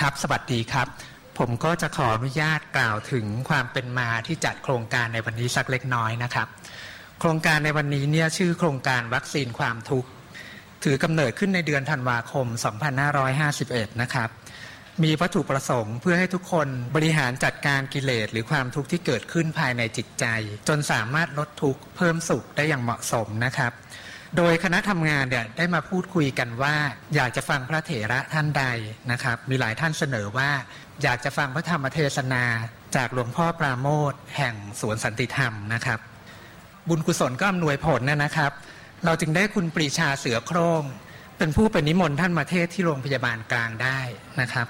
ครับสวัสดีครับ ผมก็จะขออนุญาตกล่าวถึงความเป็นมาที่จัดโครงการในวันนี้สักเล็กน้อยนะครับ โครงการในวันนี้เนี่ยชื่อโครงการวัคซีนความทุกข์ถือกำเนิดขึ้นในเดือนธันวาคม 2551 นะครับมีวัตถุประสงค์เพื่อให้ทุกคนบริหารจัดการกิเลสหรือความทุกข์ที่เกิดขึ้นภายในจิตใจ จนสามารถลดทุกข์เพิ่มสุขได้อย่างเหมาะสมนะครับ โดยคณะทำงานเนี่ยได้มาพูดคุยกันว่า อยากจะฟังพระเถระท่านใดนะครับ มีหลายท่านเสนอว่า อยากจะฟังพระธรรมเทศนาจากหลวงพ่อปราโมทแห่งสวนสันติธรรมนะครับ บุญกุศลก็อำนวยผลนะครับ เราจึงได้คุณปรีชาเสือโครง เป็นผู้เป็นนิมนต์ท่านมาเทศที่โรงพยาบาลกลางได้นะครับ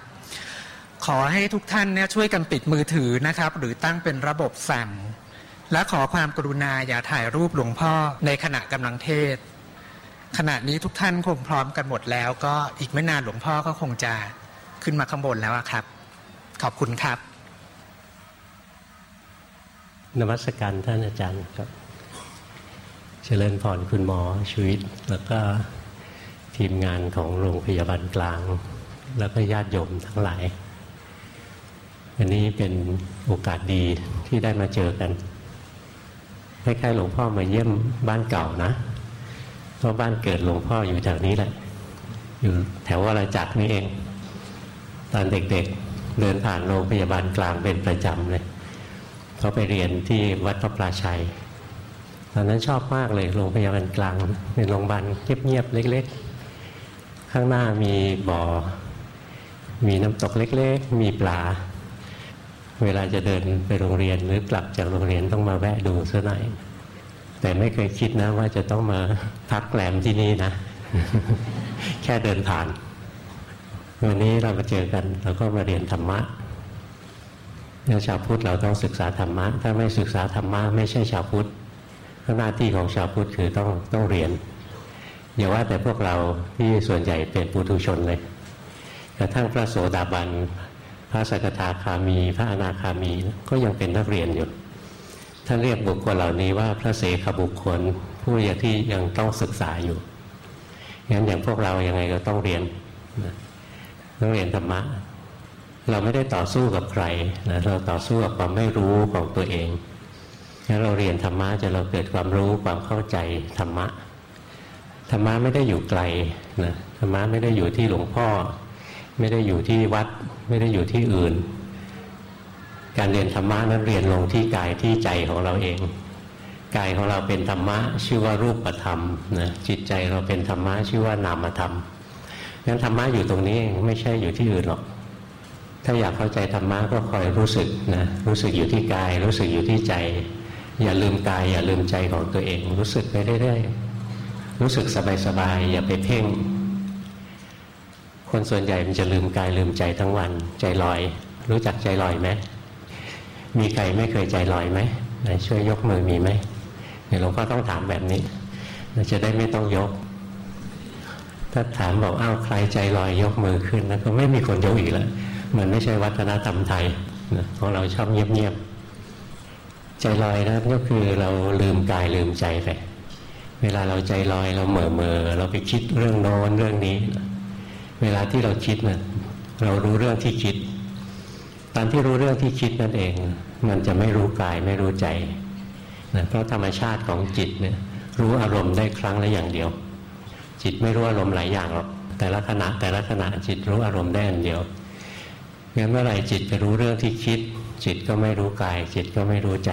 ขอให้ทุกท่านเนี่ยช่วยกันปิดมือถือนะครับ หรือตั้งเป็นระบบสั่ง และขอความกรุณาอย่าถ่ายรูปหลวงพ่อในขณะกำลังเทศ ขณะนี้ทุกท่านคงพร้อมกันหมดแล้ว ก็อีกไม่นานหลวงพ่อก็คงจะขึ้นมาข้างบนแล้วครับ ขอบคุณครับนมัสการท่านอาจารย์ครับ เจริญพรคุณหมอชีวิต แล้วก็ทีมงานของโรงพยาบาลกลาง แล้วก็ญาติโยมทั้งหลาย อันนี้เป็นโอกาสดีที่ได้มาเจอกัน ล้ายๆหลวงพ่อมาเยี่ยมบ้านเก่านะเพราะบ้านเกิดหลวงพ่ออยู่แถวนี้แหละ อยู่แถววรจักรนี่เอง ตอนเด็กๆเดินผ่านโรงพยาบาลกลางเป็นประจำเลยเขาไปเรียนที่วัดพระปราชัย ตอนนั้นชอบมากเลยโรงพยาบาลกลางเป็นโรงพยาบาลเงียบๆเล็ก ๆ ข้างหน้ามีบ่อ มีน้ำตกเล็ก ๆ มีปลา เวลาจะเดินไปโรงเรียนหรือกลับจากโรงเรียนต้องมาแวะดูซะหน่อยแต่ไม่เคยคิดนะว่าจะต้องมาพักแกลมที่นี่นะ แค่เดินผ่าน วันนี้เรามาเจอกันเราก็มาเรียนธรรมะเนี่ยชาวพุทธเราต้องศึกษาธรรมะ ถ้าไม่ศึกษาธรรมะไม่ใช่ชาวพุทธหน้าที่ของชาวพุทธคือต้องต้องเรียนอย่าว่าแต่พวกเราที่ส่วนใหญ่เป็นปุถุชนเลยกระทั่งพระโสดาบัน พระสกทาคามี พระอนาคามีก็ยังเป็นนักเรียนอยู่ ท่านเรียกบุคคลเหล่านี้ว่าพระเสขบุคคล ผู้ยังที่ยังต้องศึกษาอยู่งั้นอย่างพวกเรายังไงก็ต้องเรียนต้องเรียนธรรมะ เราไม่ได้ต่อสู้กับใครนะเราต่อสู้กับความไม่รู้ของตัวเองถ้าเราเรียนธรรมะจะเราเกิดความรู้ความเข้าใจธรรมะธรรมะไม่ได้อยู่ไกลนะธรรมะไม่ได้อยู่ที่หลวงพ่อ ไม่ได้อยู่ที่วัด ไม่ได้อยู่ที่อื่น การเรียนธรรมะนั้นเรียนลงที่กายที่ใจของเราเอง กายของเราเป็นธรรมะชื่อว่ารูปธรรมนะจิตใจเราเป็นธรรมะชื่อว่านามธรรมงั้นธรรมะอยู่ตรงนี้เองไม่ใช่อยู่ที่อื่นหรอก ถ้าอยากเข้าใจธรรมะก็คอยรู้สึกนะรู้สึกอยู่ที่กาย รู้สึกอยู่ที่ใจ อย่าลืมกาย อย่าลืมใจของตัวเอง รู้สึกไปเรื่อยๆรู้สึกสบายๆอย่าไปเพ่ง คนส่วนใหญ่มันจะลืมกายลืมใจทั้งวัน ใจลอย รู้จักใจลอยไหมมีใครไม่เคยใจลอยไหมไหนช่วยยกมือมีไหมเดี๋ยวหลวงพ่อต้องถามแบบนี้เราจะได้ไม่ต้องยก ถ้าถามบอกอ้าวใครใจลอยยกมือขึ้นแล้วก็ไม่มีคนยกอีกแล้วมันไม่ใช่วัฒนธรรมไทยของเราชอบเงียบๆใจลอยนะก็คือเราลืมกายลืมใจไปเวลาเราใจลอยเราเหม่อเมอเราไปคิดเรื่องโน้นเรื่องนี้ เวลาที่เราคิดนะเรารู้เรื่องที่คิด ตอนที่รู้เรื่องที่คิดนั่นเอง มันจะไม่รู้กายไม่รู้ใจนะเพราะธรรมชาติของจิตเนี่ยรู้อารมณ์ได้ครั้งละอย่างเดียว จิตไม่รู้อารมณ์หลายอย่างหรอกแต่ละขณะแต่ละขณะจิตรู้อารมณ์ได้อันเดียวงั้นเมื่อไหร่จิตไปรู้เรื่องที่คิด จิตก็ไม่รู้กาย จิตก็ไม่รู้ใจ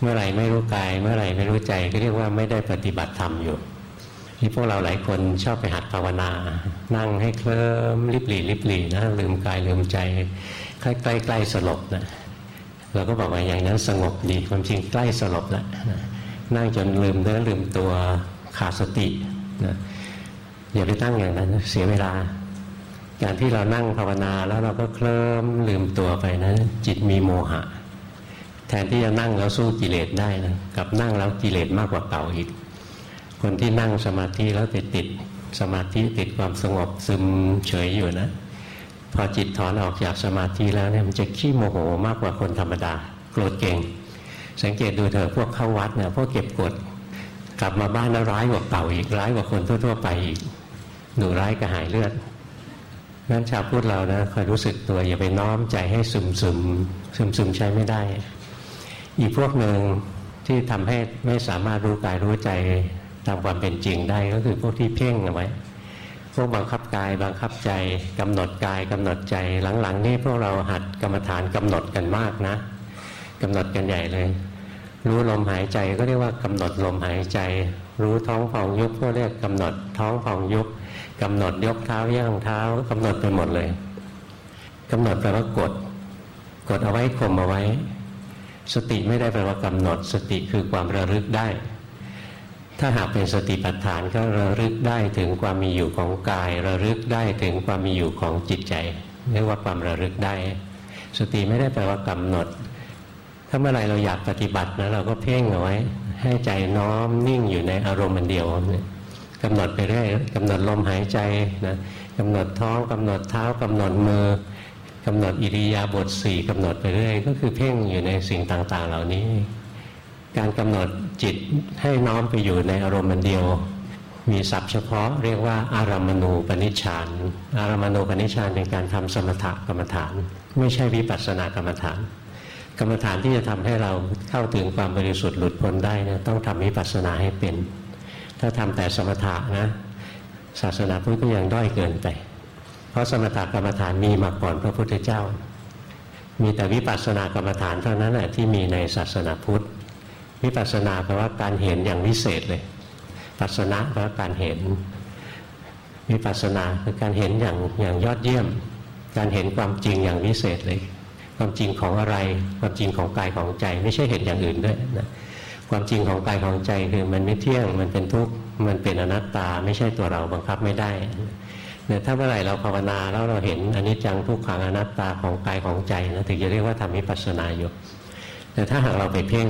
เมื่อไหร่ไม่รู้กาย เมื่อไหร่ไม่รู้ใจก็เรียกว่าไม่ได้ปฏิบัติธรรมอยู่ ที่พวกเราหลายคนชอบไปหัดภาวนา นั่งให้เคลิ้มลิบหลีลิบหลีนะลืมกายลืมใจใกล้ใกล้ใกล้สลบนะเราก็บอกว่าอย่างนั้นสงบดีความจริงใกล้สลบแล้วนั่งจนลืมเนื้อลืมตัวขาดสตินะอย่าไปตั้งอย่างนั้นเสียเวลา การที่เรานั่งภาวนาแล้วเราก็เคลิ้มลืมตัวไปนะจิตมีโมหะ แทนที่จะนั่งแล้วสู้กิเลสได้นะกับนั่งแล้วกิเลสมากกว่าเก่าอีก คนที่นั่งสมาธิแล้วติดติดสมาธิติดความสงบซึมเฉยอยู่นะ พอจิตถอนออกจากสมาธิแล้วเนี่ยมันจะขี้โมโหมากกว่าคนธรรมดา โกรธเก่ง สังเกตดูเถอะพวกเข้าวัดเนี่ยพวกเก็บกดกลับมาบ้านแล้วร้ายกว่าเก่าอีกร้ายกว่าคนทั่วๆไปอีกหนูร้ายกระหายเลือดงั้นชาวพุทธเรานะคอยรู้สึกตัวอย่าไปน้อมใจให้ซึมซึมซึมซึมใช้ไม่ได้ อีกพวกหนึ่งที่ทำให้ไม่สามารถรู้กายรู้ใจ ตามความเป็นจริงได้ก็คือพวกที่เพ่งเอาไว้พวกบังคับกายบังคับใจกำหนดกายกำหนดใจหลังๆ นี่พวกเราหัดกรรมฐานกำหนดกันมากนะกำหนดกันใหญ่เลย รู้ลมหายใจก็เรียกว่ากำหนดลมหายใจ รู้ท้องพองยุบก็เรียกกำหนดท้องพองยุบกำหนดยกเท้าย่างเท้ากำหนดไปหมดเลยกำหนดแปลว่ากด กดเอาไว้ข่มเอาไว้ สติไม่ได้แปลว่ากำหนด สติคือความระลึกได้ ถ้าหากเป็นสติปัฏฐานก็ระลึกได้ถึงความมีอยู่ของกาย ระลึกได้ถึงความมีอยู่ของจิตใจเรียกว่าความระลึกได้ สติไม่ได้แปลว่ากำหนด ถ้าเมื่อไรเราอยากปฏิบัตินะเราก็เพ่งเอาไว้ ให้ใจน้อมนิ่งอยู่ในอารมณ์มันเดียวกำหนดไปเรื่อยกำหนดลมหายใจนะกำหนดท้องกำหนดเท้ากำหนดมือกำหนดอิริยาบถสี่กำหนดไปเรื่อยก็คือเพ่งอยู่ในสิ่งต่างๆ เหล่านี้ การกำหนดจิตให้น้อมไปอยู่ในอารมณ์เดียว มีศัพท์เฉพาะเรียกว่าอารามณูปนิชฌาน อารามณูปนิชฌานเป็นการทำสมถกรรมฐาน ไม่ใช่วิปัสสนากรรมฐาน กรรมฐานที่จะทำให้เราเข้าถึงความบริสุทธิ์หลุดพ้นได้นะต้องทำวิปัสสนาให้เป็น ถ้าทำแต่สมถะนะ ศาสนาพุทธก็ยังด้อยเกินไป เพราะสมถกรรมฐานมีมาก่อนพระพุทธเจ้า มีแต่วิปัสสนากรรมฐานเท่านั้นแหละที่มีในศาสนาพุทธ วิปัสสนาแปลว่าการเห็นอย่างวิเศษเลย ปัสสนะแปลว่าการเห็นวิปัสสนาคือการเห็นอย่างอย่างยอดเยี่ยม การเห็นความจริงอย่างวิเศษเลย ความจริงของอะไร ความจริงของกายของใจ ไม่ใช่เห็นอย่างอื่นด้วยนะความจริงของกายของใจคือมันไม่เที่ยง มันเป็นทุกข์มันเป็นอนัตตา ไม่ใช่ตัวเราบังคับไม่ได้เนี่ยถ้าเมื่อไหร่เราภาวนาแล้วเราเห็นอนิจจังทุกขังอนัตตาของกายของใจนะถึงจะเรียกว่าทำวิปัสสนาอยู่แต่ถ้าหากเราไปเพ่ง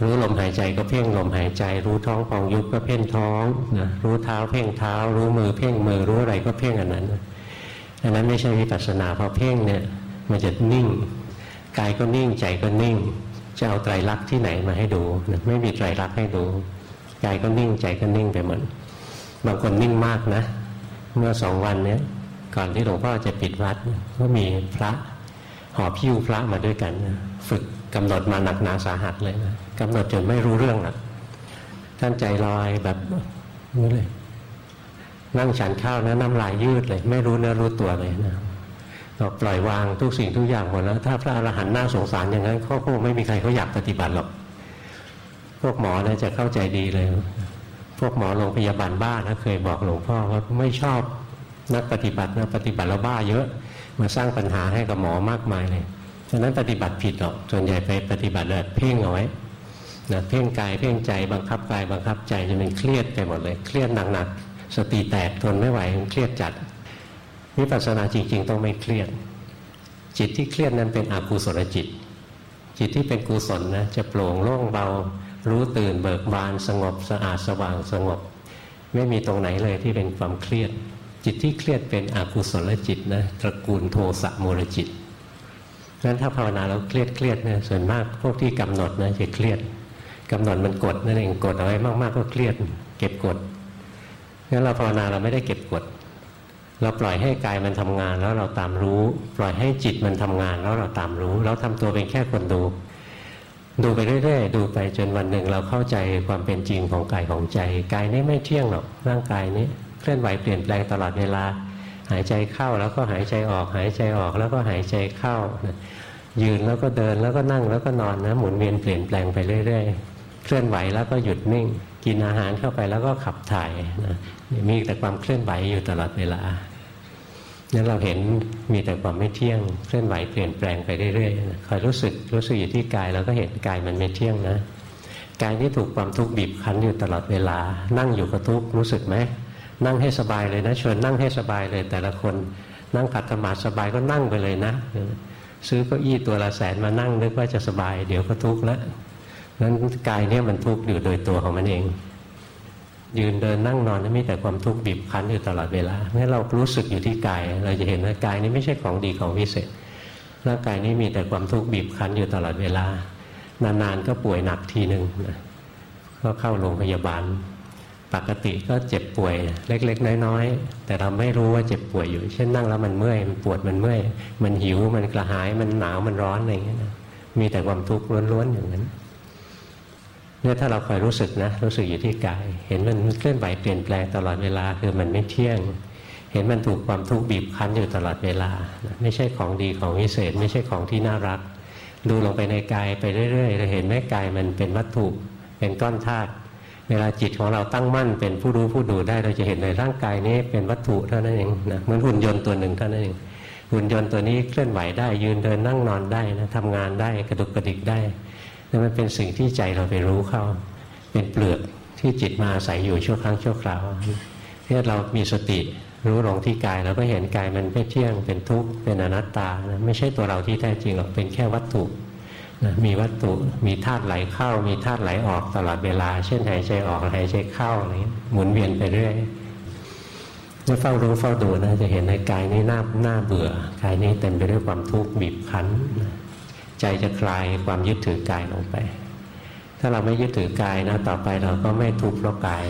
รู้ลมหายใจก็เพ่งลมหายใจ รู้ท้องของยุบก็เพ่งท้องนะรู้เท้าเพ่งเท้า รู้มือเพ่งมือรู้อะไรก็เพ่งอันนั้นอันนั้นไม่ใช่วิปัสสนาพอเพ่งเนี่ยมันจะนิ่งกายก็นิ่งใจก็นิ่ง จะเอาไตรลักษณ์ที่ไหนมาให้ดูไม่มีไตรลักษณ์ให้ดูกายก็นิ่งใจก็นิ่งไปหมดบางคนนิ่งมากนะ เมื่อสองวันเนี้ยก่อนที่หลวงพ่อจะปิดวัดก็มีพระ หอบพิ้วพระมาด้วยกันฝึกกำหนดมาหนักหนาสาหัสเลยนะกำหนดจนไม่รู้เรื่องละท่านใจลอยแบบนี้เลย นั่งฉันข้าวนะน้ำลายยืดเลย ไม่รู้เนื้อรู้ตัวเลยนะเราปล่อยวางทุกสิ่งทุกอย่างหมดแล้ว ถ้าพระอรหันต์น่าสงสารอย่างนั้นเขาคงไม่มีใครเขาอยากปฏิบัติหรอก พวกหมอนะจะเข้าใจดีเลย พวกหมอโรงพยาบาลบ้านะเคยบอกหลวงพ่อว่าไม่ชอบนักปฏิบัตินะปฏิบัติแล้วบ้าเยอะ มาสร้างปัญหาให้กับหมอมากมายเลยฉะนั้นปฏิบัติผิดหรอกส่วนใหญ่ไปปฏิบัติแบบเพ่งเอาไว้นะเพ่งกายเพ่งใจบังคับกายบังคับใจจนมันเครียดไปหมดเลยเครียดหนักๆสติแตกทนไม่ไหวเครียดจัดวิปัสสนาจริง ๆ ต้องไม่เครียด จิตที่เครียดนั้นเป็นอกุศลจิต จิตที่เป็นกุศลนะจะโปร่งโล่งเบา รู้ตื่นเบิกบานสงบสะอาดสว่างสงบ ไม่มีตรงไหนเลยที่เป็นความเครียด จิตที่เครียดเป็นอกุศลจิตนะตระกูลโทสะโมูลจิตงั้นถ้าภาวนาแล้วเครียดเครียดเนี่ยส่วนมากพวกที่กำหนดนะจะเครียดกำหนดมันกดนั่นเองกดเอาไว้มากๆก็เครียด เก็บกดงั้นเราภาวนาเราไม่ได้เก็บกด เราปล่อยให้กายมันทำงานแล้วเราตามรู้ ปล่อยให้จิตมันทำงานแล้วเราตามรู้ เราทำตัวเป็นแค่คนดู ดูไปเรื่อยๆดูไปจนวันหนึ่งเราเข้าใจความเป็นจริงของกายของใจ กายนี้ไม่เที่ยงหรอกร่างกายนี้ เคลื่อนไหวเปลี่ยนแปลงตลอดเวลา หายใจเข้าแล้วก็หายใจออก หายใจออกแล้วก็หายใจเข้ายืนแล้วก็เดินแล้วก็นั่งแล้วก็นอนนะหมุนเวียนเปลี่ยนแปลงไปเรื่อยๆ เคลื่อนไหวแล้วก็หยุดนิ่ง กินอาหารเข้าไปแล้วก็ขับถ่ายนะมีแต่ความเคลื่อนไหวอยู่ตลอดเวลานั้นเราเห็นมีแต่ความไม่เที่ยงเคลื่อนไหวเปลี่ยนแปลงไปเรื่อยๆคอยรู้สึกรู้สึกอยู่ที่กายเราก็เห็นกายมันไม่เที่ยงนะกายที่ถูกความทุกข์บีบคั้นอยู่ตลอดเวลา นั่งอยู่กับทุกข์รู้สึกไหม นั่งให้สบายเลยนะชวนนั่งให้สบายเลยแต่ละคนนั่งขัดสมาธิสบายก็นั่งไปเลยนะ ซื้อเก้าอี้ตัวละแสนมานั่งนึกว่าจะสบาย เดี๋ยวก็ทุกข์แล้วนั้นกายเนี่ยมันทุกข์อยู่โดยตัวของมันเอง ยืนเดินนั่งนอนมีแต่ความทุกข์บีบคั้นอยู่ตลอดเวลาเมื่อเรารู้สึกอยู่ที่กาย เราจะเห็นว่ากายนี้ไม่ใช่ของดีของวิเศษร่างกายนี้มีแต่ความทุกข์บีบคั้นอยู่ตลอดเวลา นานๆก็ป่วยหนักทีหนึ่งก็เข้าโรงพยาบาล ปกติก็เจ็บป่วยเล็ก ๆ น้อยๆแต่เราไม่รู้ว่าเจ็บป่วยอยู่ เช่นนั่งแล้วมันเมื่อยมันปวดมันเมื่อยมันหิวมันกระหายมันหนาวมันร้อนอะไรอย่างเงี้ยนะมีแต่ความทุกข์ล้วนๆอย่างนั้นเนี่ยถ้าเราคอยรู้สึกนะรู้สึกอยู่ที่กาย เห็นมันเคลื่อนไหวเปลี่ยนแปลงตลอดเวลาคือมันไม่เที่ยง เห็นมันถูกความทุกข์บีบคั้นอยู่ตลอดเวลา ไม่ใช่ของดีของวิเศษ ไม่ใช่ของที่น่ารัก ดูลงไปในกายไปเรื่อยๆเราเห็นแม่กายมันเป็นวัตถุเป็นก้อนธาตุ เวลาจิตของเราตั้งมั่นเป็นผู้รู้ผู้ดูได้เราจะเห็นในร่างกายนี้เป็นวัตถุเท่านั้นเองนะเหมือนหุ่นยนต์ตัวหนึ่งเท่านั้นเองหุ่นยนต์ตัวนี้เคลื่อนไหวได้ยืนเดินนั่งนอนได้นะทำงานได้กระดุกกระดิกได้แต่มันเป็นสิ่งที่ใจเราไปรู้เข้า เป็นเปลือกที่จิตมาอาศัยอยู่ชั่วครั้งชั่วคราวที่เรามีสติรู้ลงที่กายเราก็เห็นกายมันไม่เที่ยงเป็นทุกข์เป็นอนัตตานะไม่ใช่ตัวเราที่แท้จริงหรอกเป็นแค่วัตถุ นะมีวัตถุมีธาตุไหลเข้า มีธาตุไหลออกตลอดเวลา เช่นหายใจออกหายใจเข้าอะไรหมุนเวียนไปเรื่อยเมื่อเฝ้ารู้เฝ้าดูนะจะเห็นในกายนี้น่าหน่าเบื่อกายนี้เต็มไปด้วยความทุกข์บีบคั้น ใจจะคลายความยึดถือกายลงไป ถ้าเราไม่ยึดถือกายนะต่อไปเราก็ไม่ทุกข์เพราะกาย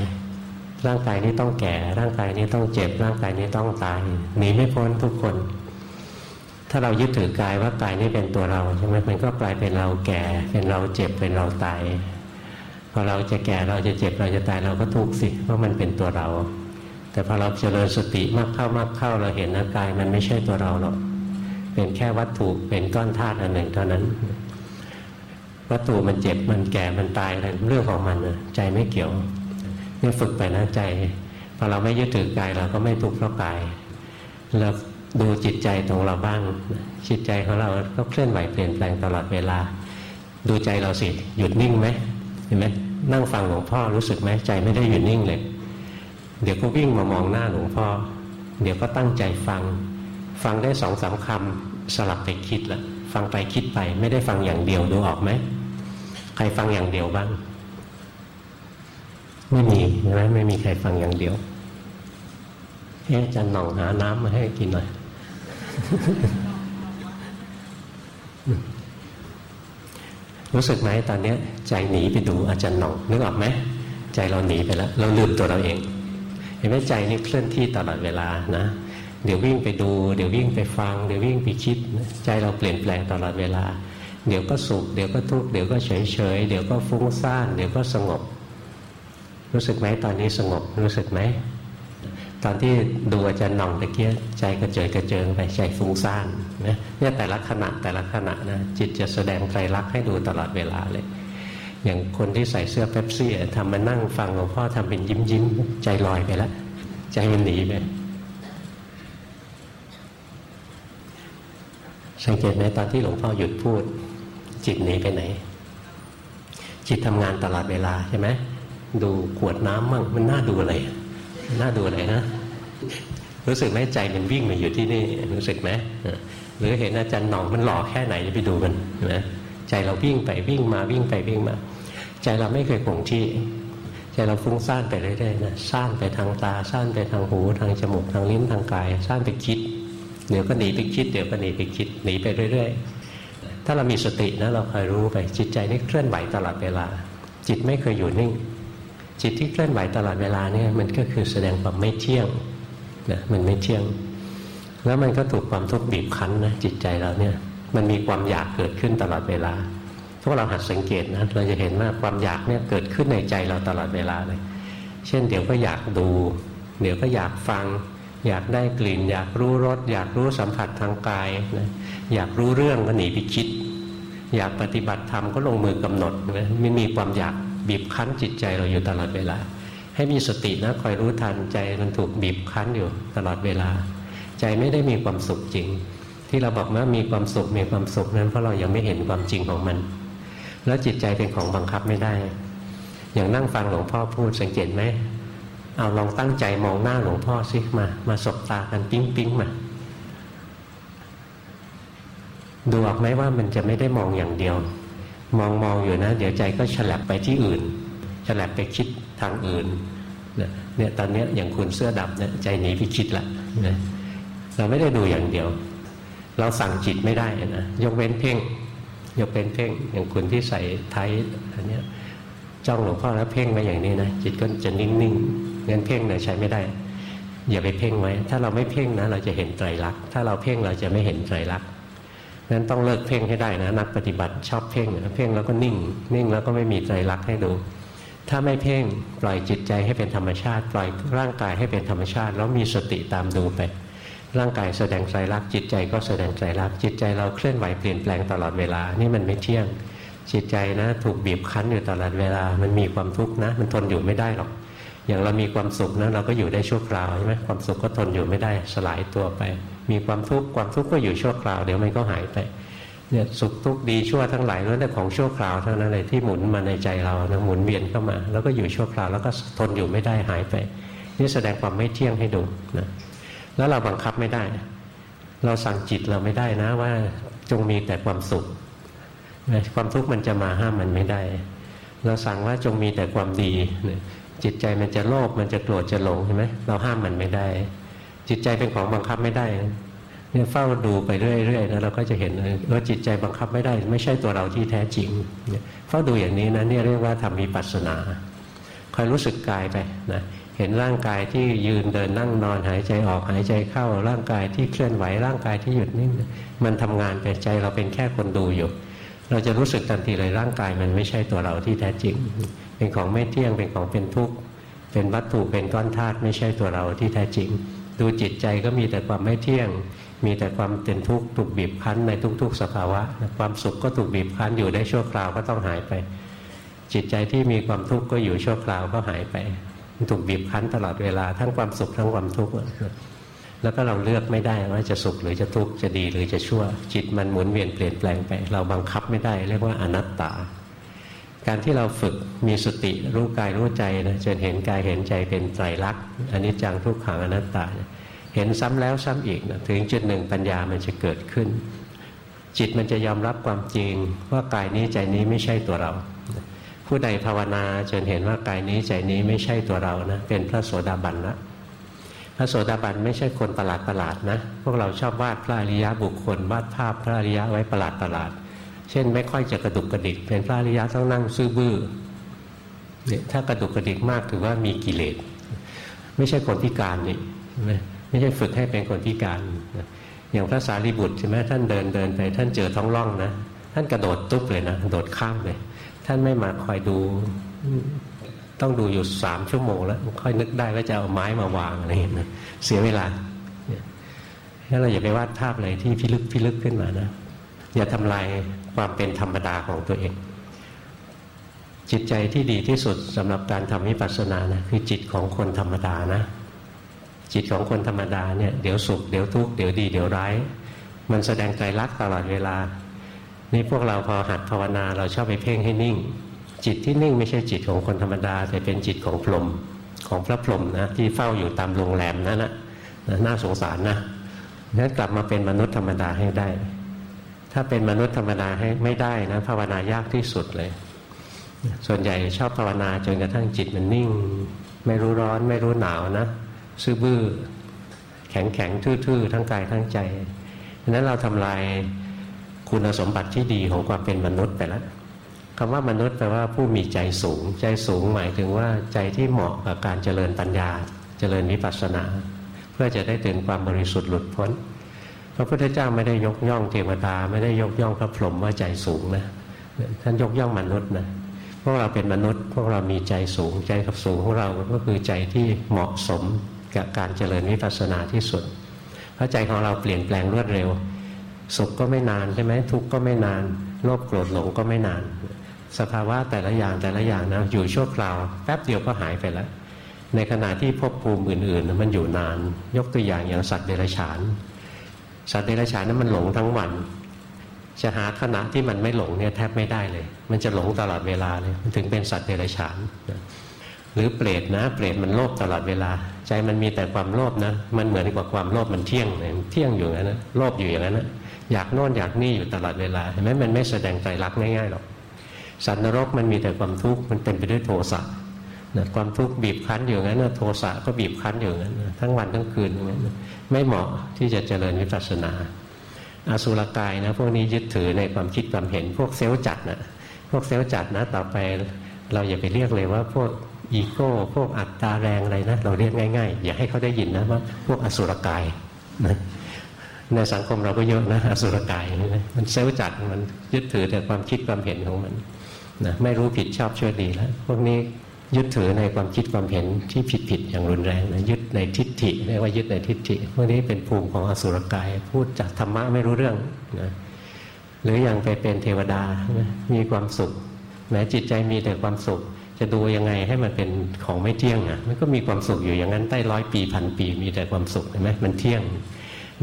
ร่างกายนี้ต้องแก่ ร่างกายนี้ต้องเจ็บ ร่างกายนี้ต้องตายหนีไม่พ้นทุกคน ถ้าเรายึดถือกายว่ากายนี้เป็นตัวเราใช่ไหมมันก็กลายเป็นเราแก่ เป็นเราเจ็บเป็นเราตายพอเราจะแก่เราจะเจ็บเราจะตายเราก็ทุกข์สิเพราะมันเป็นตัวเรา แต่พอเราเจริญสติมากเข้ามากเข้าเราเห็นนะกายมันไม่ใช่ตัวเราหรอกเป็นแค่วัตถุเป็นก้อนธาตุอันหนึ่งเท่านั้น วัตถุมันเจ็บมันแก่มันตายอะไรเรื่องของมันใจไม่เกี่ยวเนี่ยฝึกไปนะใจพอเราไม่ยึดถือกายเราก็ไม่ทุกข์เพราะกายแล้ว ดูจิตใจของเราบ้าง จิตใจของเราก็เคลื่อนไหวเปลี่ยนแปลงตลอดเวลา ดูใจเราสิหยุดนิ่งไหมเห็นไหมนั่งฟังหลวงพ่อรู้สึกไหมใจไม่ได้หยุดนิ่งเลย เดี๋ยวก็วิ่งมามองหน้าหลวงพ่อ เดี๋ยวก็ตั้งใจฟัง ฟังได้สองสาคำสลับไปคิดละฟังไปคิดไป ไม่ได้ฟังอย่างเดียวดูออกไหมใครฟังอย่างเดียวบ้าง ไม่มีใช่ไหมไม่มีใครฟังอย่างเดียวเอ๊ะจันหน่องหาน้ำมาให้กินหน่อย รู้สึกไหมตอนนี้ใจหนีไปดูอาจารย์หน่องนึกออกไหมใจเราหนีไปแล้ว เราลืมตัวเราเอง เห็นไหมใจนี่เคลื่อนที่ตลอดเวลานะเดี๋ยววิ่งไปดู เดี๋ยววิ่งไปฟัง เดี๋ยววิ่งไปคิด ใจเราเปลี่ยนแปลงตลอดเวลา เดี๋ยวก็สุขเดี๋ยวก็ทุกข์เดี๋ยวก็เฉยเฉยเดี๋ยวก็ฟุ้งซ่านเดี๋ยวก็สงบ รู้สึกไหมตอนนี้สงบรู้สึกไหม ตอนที่ดูอาจารย์หน่องตะเกียใจกระเจิดกระเจิงไปใจฟุ้งซ่านนะเนี่ยแต่ละขณะแต่ละขณะนะจิตจะแสดงไตรลักษณ์ให้ดูตลอดเวลาเลย อย่างคนที่ใส่เสื้อเป๊ปซี่ทำมานั่งฟังหลวงพ่อทำเป็นยิ้มยิ้มใจลอยไปแล้วใจมันหนีไปสังเกตไหมตอนที่หลวงพ่อหยุดพูด จิตหนีไปไหน จิตทำงานตลอดเวลาใช่ไหมดูขวดน้ำมั่งมันน่าดูอะไร น่าดูเลยนะ รู้สึกไหมใจมันวิ่งมาอยู่ที่นี่ รู้สึกไหมหรือเห็นอาจารย์หน่องมันหล่อแค่ไหนจะไปดูมันนะใจเราวิ่งไปวิ่งมาวิ่งไปวิ่งมา ใจเราไม่เคยคงที่ ใจเราฟุ้งซ่านไปเรื่อยๆนะซ่านไปทางตาซ่านไปทางหู ทางจมูกทางลิ้นทางกายซ่านไปคิดเดี๋ยวก็หนีไปคิดเดี๋ยวก็หนีไปคิดหนีไปเรื่อย ๆ ถ้าเรามีสตินะเราคอยรู้ไปจิตใจนี่เคลื่อนไหวตลอดเวลา จิตไม่เคยอยู่นิ่ง จิตที่เคลื่อนไหวตลอดเวลาเนี่ยมันก็คือแสดงความไม่เที่ยงนะมันไม่เที่ยง แล้วมันก็ถูกความทุกข์บีบคั้นนะจิตใจเราเนี่ยมันมีความอยากเกิดขึ้นตลอดเวลาพวกเราหัดสังเกตนะเราจะเห็นว่าความอยากเนี่ยเกิดขึ้นในใจเราตลอดเวลาเลย เช่น เดี๋ยวก็อยากดู เดี๋ยวก็อยากฟัง อยากได้กลิ่น อยากรู้รสอยากรู้สัมผัสทางกายนะอยากรู้เรื่องก็หนีไปคิด อยากปฏิบัติธรรมก็ลงมือกำหนดนะไม่มีความอยาก บีบคั้นจิตใจเราอยู่ตลอดเวลา ให้มีสตินะคอยรู้ทันใจมันถูกบีบคั้นอยู่ตลอดเวลา ใจไม่ได้มีความสุขจริง ที่เราบอกว่ามีความสุขมีความสุขนั้นเพราะเรายังไม่เห็นความจริงของมัน แล้วจิตใจเป็นของบังคับไม่ได้ อย่างนั่งฟังหลวงพ่อพูดสังเกตไหมเอาลองตั้งใจมองหน้าหลวงพ่อสิมา มาสบตากันปิ๊งปิ๊งมาดูออกไหมว่ามันจะไม่ได้มองอย่างเดียว มองมองอยู่นะ เดี๋ยวใจก็ฉลับไปที่อื่นฉลับไปคิดทางอื่นเนี่ยตอนนี้อย่างคุณเสื้อดำเนี่ยใจหนีไปคิดละนะเราไม่ได้ดูอย่างเดียว เราสั่งจิตไม่ได้นะยกเว้นเพ่งยกเว้นเพ่งอย่างคุณที่ใส่ไทอันนี้จ้องหลวงพ่อแล้วเพ่งไว้อย่างนี้นะจิตก็จะนิ่งๆงั้นเพ่งเนี่ยใช้ไม่ได้ อย่าไปเพ่งไว้ ถ้าเราไม่เพ่งนะ เราจะเห็นไตรลักษณ์ถ้าเราเพ่งเราจะไม่เห็นไตรลักษณ์ นั้นต้องเลิกเพ่งให้ได้นะนักปฏิบัติชอบเพ่งเพ่งแล้วก็นิ่ง นิ่งแล้วก็ไม่มีไตรลักให้ดู ถ้าไม่เพ่งปล่อยจิตใจให้เป็นธรรมชาติ ปล่อยร่างกายให้เป็นธรรมชาติ แล้วมีสติตามดูไป ร่างกายแสดงไตรลักจิตใจก็แสดงไตรลักจิตใจเราเคลื่อนไหวเปลี่ยนแปลงตลอดเวลา นี่มันไม่เที่ยงจิตใจนะ ถูกบีบคั้นอยู่ตลอดเวลา มันมีความทุกข์นะ มันทนอยู่ไม่ได้หรอก อย่างเรามีความสุขนะเราก็อยู่ได้ชั่วคราวใช่ไหมความสุขก็ทนอยู่ไม่ได้สลายตัวไป มีความทุกข์ความทุกข์ก็อยู่ชั่วคราวเดี๋ยวมันก็หายไปเนี่ยสุขทุกข์ดีชั่วทั้งหลายล้วนแต่ของชั่วคราวเท่านั้นเลยที่หมุนมาในใจเรานะหมุนเวียนเข้ามา แล้วก็อยู่ชั่วคราวแล้วก็ทนอยู่ไม่ได้หายไป นี่แสดงความไม่เที่ยงให้ดูนะแล้วเราบังคับไม่ได้ เราสั่งจิตเราไม่ได้นะว่าจงมีแต่ความสุขความทุกข์มันจะมาห้ามมันไม่ได้ เราสั่งว่าจงมีแต่ความดี จิตใจมันจะโลภมันจะโกรธจะหลงใช่ไหมเราห้ามมันไม่ได้ จิตใจเป็นของบังคับไม่ได้เนี่ยเฝ้าดูไปเรื่อยๆนะเราก็จะเห็นว่าจิตใจบังคับไม่ได้ ไม่ใช่ตัวเราที่แท้จริงเฝ้าดูอย่างนี้นะนี่เรียกว่าทำมีปัสนาคอยรู้สึกกายไปนะเห็นร่างกายที่ยืนเดินนั่งนอนหายใจออกหายใจเข้า ร่างกายที่เคลื่อนไหวร่างกายที่หยุดนิ่งมันทำงานไปใจเราเป็นแค่คนดูอยู่ เราจะรู้สึกทันทีเลยร่างกายมันไม่ใช่ตัวเราที่แท้จริง เป็นของไม่เที่ยงเป็นของเป็นทุกข์เป็นวัตถุเป็นก้อนธาตุไม่ใช่ตัวเราที่แท้จริง ดูจิตใจก็มีแต่ความไม่เที่ยง มีแต่ความเป็นทุกข์ถูกบีบคั้นในทุก ๆ สภาวะ ความสุขก็ถูกบีบคั้นอยู่ได้ชั่วคราวก็ต้องหายไป จิตใจที่มีความทุกข์ก็อยู่ชั่วคราวก็หายไปถูกบีบคั้นตลอดเวลาทั้งความสุขทั้งความทุกข์แล้วก็เราเลือกไม่ได้ว่าจะสุขหรือจะทุกข์จะดีหรือจะชั่ว จิตมันหมุนเวียนเปลี่ยนแปลงไป เราบังคับไม่ได้ เรียกว่าอนัตตา การที่เราฝึกมีสติรู้กายรู้ใจนะจนเห็นกายเห็นใจเป็นไตรลักษณ์อันนี้จังทุกขังอนัตตาเห็นซ้ำแล้วซ้ำอีกนะถึงจุดหนึ่งปัญญามันจะเกิดขึ้น จิตมันจะยอมรับความจริงว่ากายนี้ใจนี้ไม่ใช่ตัวเรา ผู้ใดภาวนาจนเห็นว่ากายนี้ใจนี้ไม่ใช่ตัวเรานะเป็นพระโสดาบันแล้วพระโสดาบันไม่ใช่คนประหลาดประหลาดนะ พวกเราชอบวาดพระอริยะบุคคลวาดภาพพระอริยะไว้ประหลาดประหลาด เช่น ไม่ค่อยจะกระดุกกระดิกเป็นพระอริยะต้องนั่งซื่อบื้อเนี่ยถ้ากระดุกกระดิกมากถือว่ามีกิเลสไม่ใช่คนพิการนี่ไม่ใช่ฝึกให้เป็นคนพิการ อย่างพระสารีบุตรใช่ไหมท่านเดินเดินไปท่านเจอท้องร่องนะท่านกระโดดตุ๊บเลยนะโดดข้ามเลย ท่านไม่มาคอยดู ต้องดูอยู่สามชั่วโมงแล้ว ค่อยนึกได้ว่าจะเอาไม้มาวางอะไรเงี้ยเสียเวลาถ้าเราอย่าไปวาดภาพอะไรที่พิลึกพิลึกขึ้นมานะอย่าทำลาย ความเป็นธรรมดาของตัวเอง จิตใจที่ดีที่สุดสำหรับการทำวิปัสสนานะคือจิตของคนธรรมดานะ จิตของคนธรรมดาเนี่ยเดี๋ยวสุขเดี๋ยวทุกข์เดี๋ยวดีเดี๋ยวร้าย มันแสดงใจรักตลอดเวลา นี่พวกเราพอหัดภาวนาเราชอบไปเพ่งให้นิ่ง จิตที่นิ่งไม่ใช่จิตของคนธรรมดา แต่เป็นจิตของพรหมของพระพรหมนะที่เฝ้าอยู่ตามโรงแรมนั่นนะน่าสงสารนะนั้นกลับมาเป็นมนุษย์ธรรมดาให้ได้ ถ้าเป็นมนุษย์ธรรมดาให้ไม่ได้นะภาวนายากที่สุดเลย ส่วนใหญ่ชอบภาวนาจนกระทั่งจิตมันนิ่ง ไม่รู้ร้อนไม่รู้หนาวนะซื่อบื้อแข็งแข็งทื่อๆ ทั้งกายทั้งใจดังนั้นเราทำลายคุณสมบัติที่ดีของความเป็นมนุษย์ไปแล้วคำว่ามนุษย์แปลว่าผู้มีใจสูง ใจสูงหมายถึงว่าใจที่เหมาะกับการเจริญปัญญา เจริญวิปัสสนา เพื่อจะได้ถึงความบริสุทธิ์หลุดพ้น พระพุทธเจ้าไม่ได้ยกย่องเทวดา ไม่ได้ยกย่องพระพรหมว่าใจสูงนะท่านยกย่องมนุษย์นะพวกเราเป็นมนุษย์ พวกเรามีใจสูงใจกับสูงของเราก็คือใจที่เหมาะสมกับการเจริญวิปัสสนาที่สุดเพราะใจของเราเปลี่ยนแปลงรวดเร็ว สุขก็ไม่นานใช่ไหมทุกข์ก็ไม่นานโลภโกรธหลงก็ไม่นาน สภาวะแต่ละอย่างแต่ละอย่างนะอยู่ชั่วคราวแป๊บเดียวก็หายไปแล้ว ในขณะที่ภพภูมิอื่น ๆ มันอยู่นาน ยกตัวอย่างอย่างสัตว์เดรัจฉาน สัตว์เดรัจฉานนั้นมันหลงทั้งวัน จะหาขณะที่มันไม่หลงเนี่ยแทบไม่ได้เลย มันจะหลงตลอดเวลาเลยมันถึงเป็นสัตว์เดรัจฉานหรือเปรตนะเปรตมันโลภตลอดเวลา ใจมันมีแต่ความโลภนะ มันเหมือนกับความโลภมันเที่ยงเลยเที่ยงอยู่อย่างนั้นนะโลภอยู่อย่างนั้นนะอยากโน่นอยากนี่อยู่ตลอดเวลาเห็นไหมมันไม่แสดงใจรักง่ายๆหรอกสัตว์นรกมันมีแต่ความทุกข์มันเป็นไปด้วยโทสะ นะความทุกข์บีบคั้นอยู่งั้นนะโทสะก็บีบคั้นอยู่งั้นทั้งวันทั้งคืนงนั้นไม่เหมาะที่จะเจริญวิปัสสนาอาสุรกายนะพวกนี้ยึดถือในความคิดความเห็น พวกเซลล์จัดนะพวกเซลล์จัดนะต่อไปเราอย่าไปเรียกเลยว่าพวกอีโก้พวกอัตตาแรงอะไรนะเราเรียกง่ายๆ อย่าให้เขาได้ยินนะว่าพวกอสุรกายนะในสังคมเราก็เยอะนะอสุรกายมันเซลล์จัดมันยึดถือแต่ความคิดความเห็นของมันนะไม่รู้ผิดชอบชั่วดีแล้วพวกนี้ ยึดถือในความคิดความเห็นที่ผิดผิดอย่างรุนแรงนะยึดในทิฏฐิเรียกว่ายึดในทิฏฐิพวกนี้เป็นภูมิของอสุรกาย พูดจากธรรมะไม่รู้เรื่องนะหรืออย่างไปเป็นเทวดามีความสุขแม้จิตใจมีแต่ความสุข จะดูยังไงให้มันเป็นของไม่เที่ยงอะมันก็มีความสุขอยู่อย่างนั้นใต้ร้อยปีพันปีมีแต่ความสุขเห็นไหมมันเที่ยง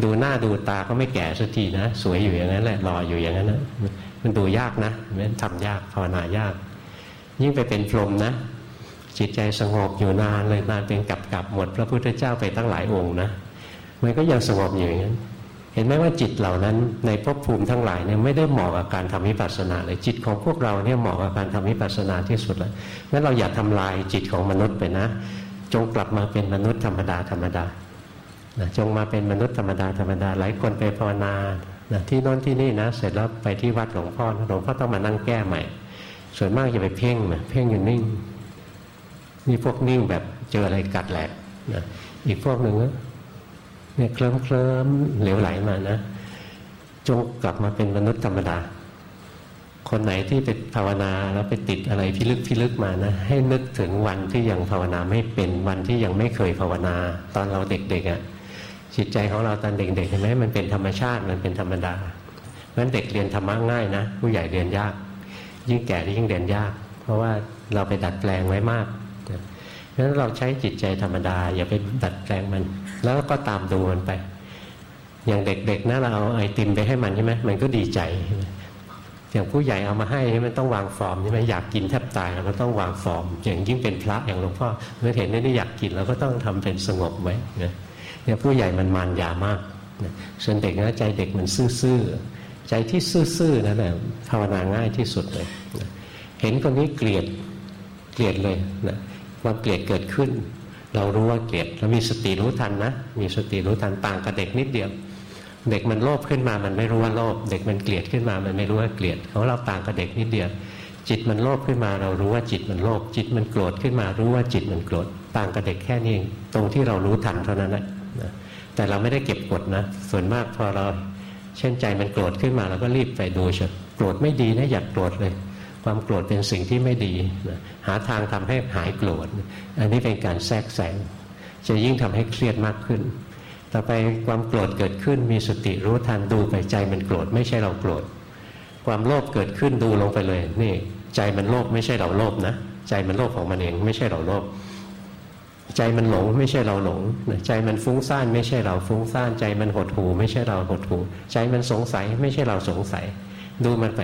ดูหน้าดูตาก็ไม่แก่สักทีนะ สวยอยู่อย่างนั้นแหละรออยู่อย่างนั้นนะมันดูยากนะมันทำยากภาวนายาก ยิ่งไปเป็นพรหมนะ จิตใจสงบอยู่นานเลยนานเป็นกับกับหมด พระพุทธเจ้าไปตั้งหลายองค์นะมันก็ยังสงบอยู่อย่างนั้นเห็นไหมว่าจิตเหล่านั้นในภพภูมิทั้งหลายเนี่ยไม่ได้เหมาะกับการทำวิปัสสนาเลยจิตของพวกเราเนี่ยเหมาะกับการทำวิปัสสนาที่สุดเลยงั้นเราอย่าทำลายจิตของมนุษย์ไปนะ จงกลับมาเป็นมนุษย์ธรรมดาธรรมดาจงมาเป็นมนุษย์ธรรมดาธรรมดาหลายคนไปภาวนาที่โน้นที่นี่นะ เสร็จแล้วไปที่วัดหลวงพ่อหลวงพ่อต้องมานั่งแก้ใหม่ ส่วนมากจะไปเพ่งนะเพ่งอยู่นิ่ง นี่พวกนิ่งแบบเจออะไรกัดแหลกนะอีกพวกหนึ่งเนี่ยเคลิ้มเคลิ้มเหลวไหลมานะจงกลับมาเป็นมนุษย์ธรรมดา คนไหนที่ไปภาวนาแล้วไปติดอะไรพิลึกพิลึกมานะ ให้นึกถึงวันที่ยังภาวนาไม่เป็นวันที่ยังไม่เคยภาวนา ตอนเราเด็กๆอะ่ะจิตใจของเราตอนเด็กๆเห็นไหมมันเป็นธรรมชาติมันเป็นธรรมดาเพราะฉะนั้นเด็กเรียนธรรมะง่ายนะ ผู้ใหญ่เรียนยาก ยิ่งแก่ยิ่งเรียนยาก เพราะว่าเราไปดัดแปลงไว้มาก ฉะนั้นเราใช้จิตใจธรรมดา อย่าไปดัดแปลงมัน แล้วก็ตามดูมันไป อย่างเด็กๆนะเราเอาไอติมไปให้มันใช่ไหมมันก็ดีใจอย่างผู้ใหญ่เอามาให้มันต้องวางฟอร์มใช่ไหมอยากกินแทบตายเราก็ต้องวางฟอร์ม อย่างยิ่งเป็นพระอย่างหลวงพ่อเมื่อเห็นนี่อยากกินเราก็ต้องทำเป็นสงบไว้นะเนี่ยผู้ใหญ่มันมานยามากนะส่วนเด็กนะใจเด็กมันซื่อๆใจที่ซื่อๆนั่นแหละภาวนาง่ายที่สุดเลยนะเห็นคนนี้เกลียดเกลียดเลยนะ ความเกลียดเกิดขึ้น เรารู้ว่าเกลียดแล้วมีสติรู้ทันนะ มีสติรู้ทันต่างกับเด็กนิดเดียว เด็กมันโลภขึ้นมามันไม่รู้ว่าโลภเด็กมันเกลียดขึ้นมามันไม่รู้ว่าเกลียดของเราต่างกับเด็กนิดเดียวจิตมันโลภขึ้นมาเรารู้ว่าจิตมันโลภจิตมันโกรธขึ้นมารู้ว่าจิตมันโกรธต่างกับเด็กแค่นี้เองตรงที่เรารู้ทันเท่านั้นแหละแต่เราไม่ได้เก็บกดนะ ส่วนมากพอเราเช่นใจมันโกรธขึ้นมาเราก็รีบไปดูเฉยโกรธไม่ดีนะอย่ากโกรธเลย ความโกรธเป็นสิ่งที่ไม่ดีนะหาทางทำให้หายโกรธ อันนี้เป็นการแทรกแซงจะยิ่งทำให้เครียดมากขึ้น ต่อไปความโกรธเกิดขึ้นมีสติรู้ทันดูไปใจมันโกรธไม่ใช่เราโกรธ ความโลภเกิดขึ้นดูลงไปเลย นี่ใจมันโลภไม่ใช่เราโลภนะ ใจมันโลภของมันเองไม่ใช่เราโลภใจมันหลงไม่ใช่เราหลง ใจมันฟุ้งซ่านไม่ใช่เราฟุ้งซ่าน ใจมันหดหูไม่ใช่เราหดหู ใจมันสงสัยไม่ใช่เราสงสัย ดูมันไป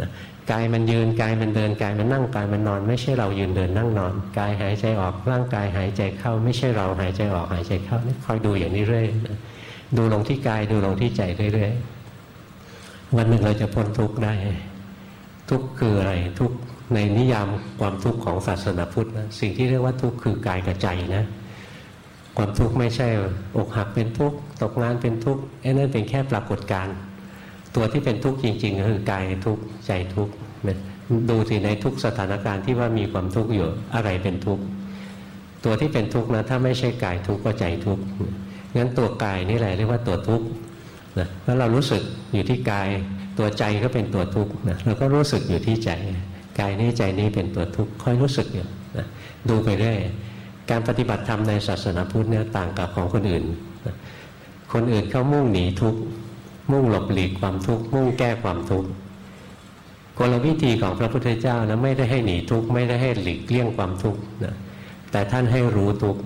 นะ กายมันยืนกายมันเดินกายมันนั่งกายมันนอน ไม่ใช่เรายืนเดินนั่งนอนกายหายใจออกร่างกายหายใจเข้า ไม่ใช่เราหายใจออกหายใจเข้านี่คอยดูอย่างนี้เรื่อยดูลงที่กายดูลงที่ใจเรื่อยๆวันหนึ่งเราจะพ้นทุกข์ได้ ทุกข์คืออะไรทุกข์ในนิยามความทุกข์ของศาสนาพุทธนะสิ่งที่เรียกว่าทุกข์คือกายกับใจนะความทุกข์ไม่ใช่อกหักเป็นทุกข์ตกงานเป็นทุกข์ไอ้นั่นเป็นแค่ปรากฏการณ์ ตัวที่เป็นทุกข์จริงๆก็คือกายทุกข์ใจทุกข์ดูสิในทุกสถานการณ์ที่ว่ามีความทุกข์อยู่อะไรเป็นทุกข์ตัวที่เป็นทุกข์นะถ้าไม่ใช่กายทุกข์ก็ใจทุกข์งั้นตัวกายนี่แหละเรียกว่าตัวทุกข์นะแล้วเรารู้สึกอยู่ที่กาย ตัวใจก็เป็นตัวทุกข์นะเราก็รู้สึกอยู่ที่ใจกายนี้ใจนี้เป็นตัวทุกข์ค่อยรู้สึกอยู่นะดูไปเรื่อยการปฏิบัติธรรมในศาสนาพุทธเนี่ยต่างกับของคนอื่นนะคนอื่นเขามุ่งหนีทุกข์ มุ่งหลบหลีกความทุกข์มุ่งแก้ความทุกข์กลวิธีของพระพุทธเจ้านะไม่ได้ให้หนีทุกข์ไม่ได้ให้หลีกเลี่ยงความทุกข์นะแต่ท่านให้รู้ทุกข์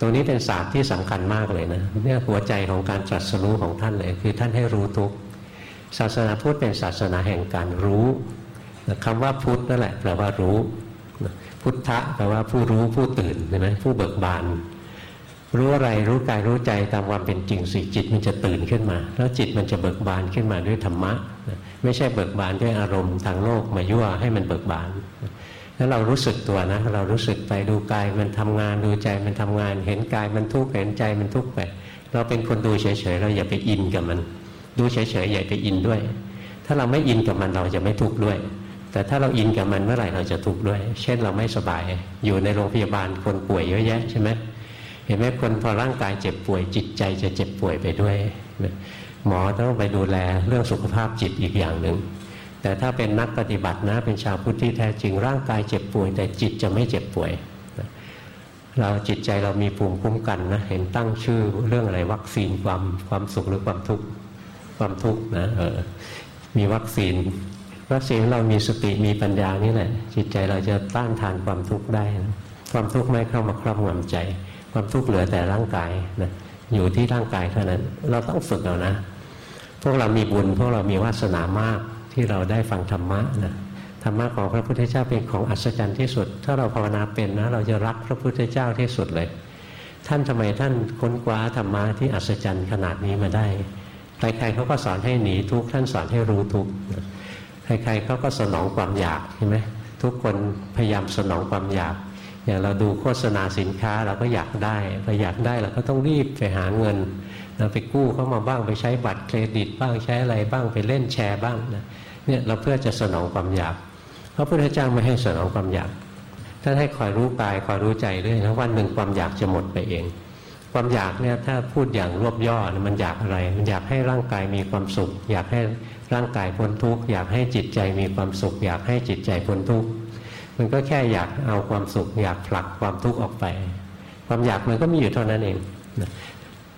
ตรงนี้เป็นศาสตร์ที่สำคัญมากเลยนะเนี่ยหัวใจของการตรัสรู้ของท่านเลย คือท่านให้รู้ทุกข์ศาสนาพุทธเป็นศาสนาแห่งการรู้คำว่าพุทธนั่นแหละแปลว่ารู้ พุทธะแปลว่าผู้รู้ผู้ตื่นใช่ไหมผู้เบิกบาน รู้อะไรรู้กายรู้ใจตามความเป็นจริงสิจิตมันจะตื่นขึ้นมา แล้วจิตมันจะเบิกบานขึ้นมาด้วยธรรมะ ไม่ใช่เบิกบานด้วยอารมณ์ทางโลกมายั่วให้มันเบิกบานแล้วเรารู้สึกตัวนะ เรารู้สึกไปดูกายมันทำงานดูใจมันทำงาน เห็นกายมันทุกข์เห็นใจมันทุกข์ไปเราเป็นคนดูเฉยๆเราอย่าไปอินกับมัน ดูเฉยๆอย่าไปอินด้วย ถ้าเราไม่อินกับมันเราจะไม่ทุกข์ด้วย แต่ถ้าเราอินกับมันเมื่อไหร่เราจะทุกข์ด้วย เช่นเราไม่สบาย อยู่ในโรงพยาบาลคนป่วยเยอะแยะใช่ไหม เห็นไหมคนพอร่างกายเจ็บป่วย จิตใจจะเจ็บป่วยไปด้วยหมอต้องไปดูแลเรื่องสุขภาพจิตอีกอย่างหนึ่งแต่ถ้าเป็นนักปฏิบัตินะเป็นชาวพุทธที่แท้จริงร่างกายเจ็บป่วย แต่จิตจะไม่เจ็บป่วย เราจิตใจเรามีภูมิคุ้มกันนะเห็นตั้งชื่อเรื่องอะไรวัคซีนความความสุขหรือความทุกข์ความทุกข์นะเออมีวัคซีนวัคซีนเรามีสติมีปัญญานี่แหละจิตใจเราจะต้านทานความทุกข์ได้นะความทุกข์ไม่เข้ามาครอบงำใจ ความทุกข์เหลือแต่ร่างกายนะอยู่ที่ร่างกายเท่านั้น เราต้องฝึกเอานะ พวกเรามีบุญ พวกเรามีวาสนามากที่เราได้ฟังธรรมะนะธรรมะของพระพุทธเจ้าเป็นของอัศจรรย์ที่สุด ถ้าเราภาวนาเป็นนะ เราจะรักพระพุทธเจ้าที่สุดเลย ท่านทำไมท่านค้นคว้าธรรมะที่อัศจรรย์ขนาดนี้มาได้ ใครๆเขาก็สอนให้หนีทุกท่านสอนให้รู้ทุกใครๆเขาก็สนองความอยากใช่ไหมทุกคนพยายามสนองความอยาก อย่างเราดูโฆษณาสินค้าเราก็อยากได้พออยากได้เราก็ต้องรีบไปหาเงินเราไปกู้เข้ามาบ้างไปใช้บัตรเครดิตบ้างใช้อะไรบ้างไปเล่นแชร์บ้างนะเนี่ยเราเพื่อจะสนองความอยากพระพุทธเจ้าไม่ให้สนองความอยากท่านให้คอยรู้กายคอยรู้ใจด้วยนะวันหนึ่งความอยากจะหมดไปเอง ความอยากเนี่ยถ้าพูดอย่างรวบย่อมันอยากอะไร มันอยากให้ร่างกายมีความสุข อยากให้ร่างกายพ้นทุกข์อยากให้จิตใจมีความสุข อยากให้จิตใจพ้นทุกข์ มันก็แค่อยากเอาความสุข อยากผลักความทุกข์ออกไป ความอยากมันก็มีอยู่เท่านั้นเอง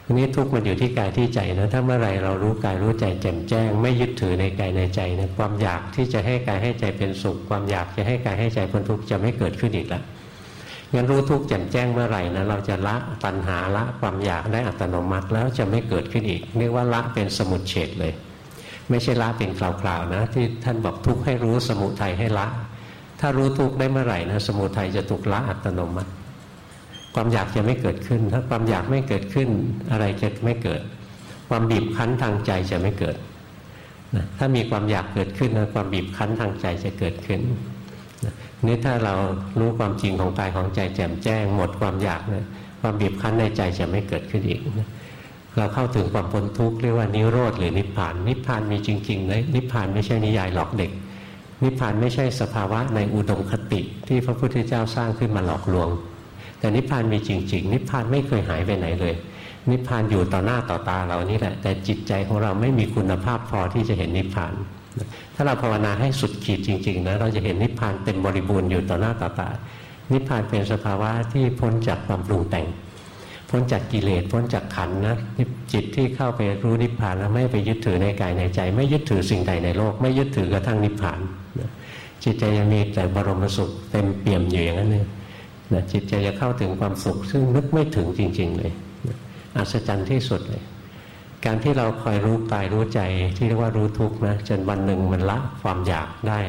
ทีนี้ทุกข์มันอยู่ที่กายที่ใจนะถ้าเมื่อไรเรารู้กายรู้ใจแจ่มแจ้ง ไม่ยึดถือในกายในใจนะความอยากที่จะให้กายให้ใจเป็นสุข ความอยากจะให้กายให้ใจพ้นทุกข์จะไม่เกิดขึ้นอีกแล้วงั้นรู้ทุกข์แจ่มแจ้งเมื่อไหร่นะเราจะละปัญหาละความอยากได้อัตโนมัติแล้วจะไม่เกิดขึ้นอีกเรียกว่าละเป็นสมุดเฉดเลย ไม่ใช่ละเป็นคราวๆนะ ที่ท่านบอกทุกข์ให้รู้สมุทัยให้ละ ถ้ารู้ทุกข์ได้เมื่อไหร่นะสมุทัยจะถูกละอัตโนมัติ ความอยากจะไม่เกิดขึ้น ถ้าความอยากไม่เกิดขึ้นอะไรจะไม่เกิด ความบีบคั้นทางใจจะไม่เกิดนะถ้ามีความอยากเกิดขึ้นนะความบีบคั้นทางใจจะเกิดขึ้นนะนี่ถ้าเรารู้ความจริงของกายของใจแจ่มแจ้ง หมดความอยากนะความบีบคั้นในใจจะไม่เกิดขึ้นอีกนะเราเข้าถึงความพ้นทุกข์เรียกว่านิโรธหรือนิพพาน นิพพานมีจริงๆนะนิพพานไม่ใช่นิยายหลอกเด็ก นิพพานไม่ใช่สภาวะในอุดมคติที่พระพุทธเจ้าสร้างขึ้นมาหลอกลวง แต่นิพพานมีจริง ๆ นิพพานไม่เคยหายไปไหนเลย นิพพานอยู่ต่อหน้าต่อตาเรานี่แหละ แต่จิตใจของเราไม่มีคุณภาพพอที่จะเห็นนิพพาน ถ้าเราภาวนาให้สุดขีดจริงๆนะเราจะเห็นนิพพานเต็มบริบูรณ์อยู่ต่อหน้าต่อตา นิพพานเป็นสภาวะที่พ้นจากความปรุงแต่ง พ้นจากกิเลสพ้นจากขันนะจิตที่เข้าไปรู้นิพพานแล้วไม่ไปยึดถือในกายในใจ ไม่ยึดถือสิ่งใดในโลก ไม่ยึดถือกระทั่งนิพพานจิตใจยังมีแต่บรมสุขเต็มเปี่ยมอยู่อย่างนั้นเลยนะจิตใจจะเข้าถึงความสุข ซึ่งนึกไม่ถึงจริง ๆ เลยอัศจรรย์ที่สุดเลย การที่เราคอยรู้กายรู้ใจที่เรียกว่ารู้ทุกข์นะจนวันหนึ่งมันละความอยากได้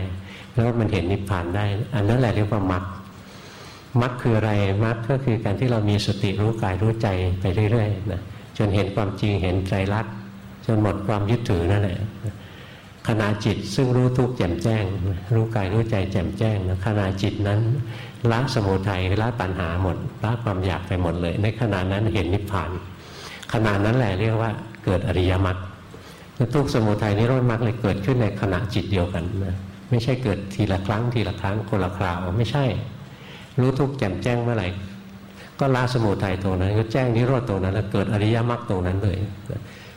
แล้วมันเห็นนิพพานได้ อันนั้นแหละเรียกว่ามรรค มรรคคืออะไรมรรคก็คือการที่เรามีสติรู้กายรู้ใจไปเรื่อยๆนะจนเห็นความจริงเห็นใจรักจนหมดความยึดถือนั่นแหละขณะจิตซึ่งรู้ทุกข์แจ่มแจ้ง รู้กายรู้ใจแจ่มแจ้งนะขณะจิตนั้นละสมุทัยละตัณหาหมดละความอยากไปหมดเลย ในขณะนั้นเห็นนิพพานขณะนั้นแหละเรียกว่าเกิดอริยมรรคทุกสมุทัยนิโรธมรรคเลยเกิดขึ้นในขณะจิตเดียวกันนะไม่ใช่เกิดทีละครั้งทีละครั้งคนละคราวไม่ใช่ รู้ทุกแจ่มแจ้งเมื่อไหร่ ก็ละสมุทัยตรงนั้น ก็แจ้งนิโรธตรงนั้น แล้วเกิดอริยมรรคตรงนั้นเลย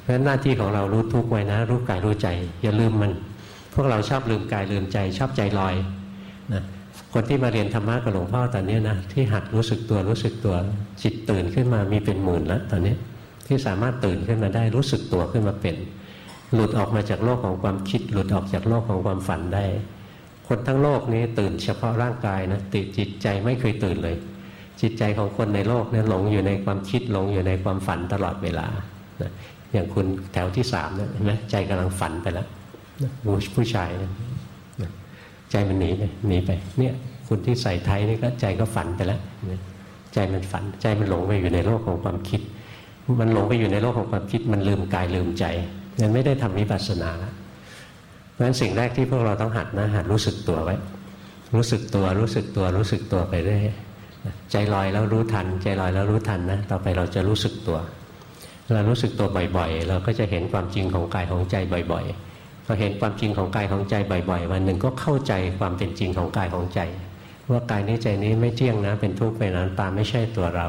เพราะฉะนั้นหน้าที่ของเรารู้ทุกไว้นะ รู้กายรู้ใจ อย่าลืมมัน พวกเราชอบลืมกายลืมใจ ชอบใจลอยนะคนที่มาเรียนธรรมะกับหลวงพ่อตอนนี้นะที่หัดรู้สึกตัวรู้สึกตัวจิตตื่นขึ้นมามีเป็นหมื่นแล้วตอนนี้ที่สามารถตื่นขึ้นมาได้รู้สึกตัวขึ้นมาเป็น หลุดออกมาจากโลกของความคิด หลุดออกจากโลกของความฝันได้ คนทั้งโลกนี้ตื่นเฉพาะร่างกายนะติดจิตใจไม่เคยตื่นเลย จิตใจของคนในโลกเนี่ยหลงอยู่ในความคิดหลงอยู่ในความฝันตลอดเวลาอย่างคุณแถวที่สามเนี่ยเห็นไหมใจกำลังฝันไปแล้วผู้ชายใจมันหนีไปหนีไปเนี่ยคุณที่ใส่ไทยนี่ก็ใจก็ฝันไปแล้วใจมันฝันใจมันหลงไปอยู่ในโลกของความคิด มันหลงไปอยู่ในโลกของความคิด มันลืมกายลืมใจมันไม่ได้ทำวิปัสสนาแล้ว ราะฉะนั้นสิ่งแรกที่พวกเราต้องหัดนะหัดรู้สึกตัวไว้ รู้สึกตัวรู้สึกตัวรู้สึกตัวไปเรื่อยใจลอยแล้วรู้ทัน ใจลอยแล้วรู้ทันนะต่อไปเราจะรู้สึกตัว เรารู้สึกตัวบ่อยๆ เราก็จะเห็นความจริงของกายของใจบ่อยๆพอเห็นความจริงของกายของใจบ่อยๆ วันหนึ่งก็เข้าใจความเป็นจริงของกายของใจ ว่ากายนี้ใจนี้ไม่เที่ยงนะ เป็นทุกข์เป็นอนัตตาไม่ใช่ตัวเรา